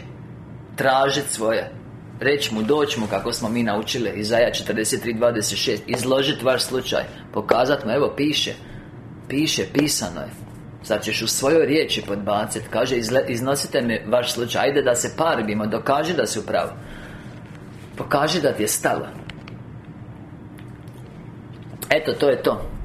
Tražiti svoje. Reći mu, doći mu kako smo mi naučili Izaja 43.26 Izložiti vaš slučaj Pokazati mu, evo piše. Piše, pisano je. Sad ćeš u svojoj riječi podbaciti Kaže, iznosite mi vaš slučaj. Ajde da se parbimo, dokaži da si upravo Pokaži da ti je stalo. Eto, to je to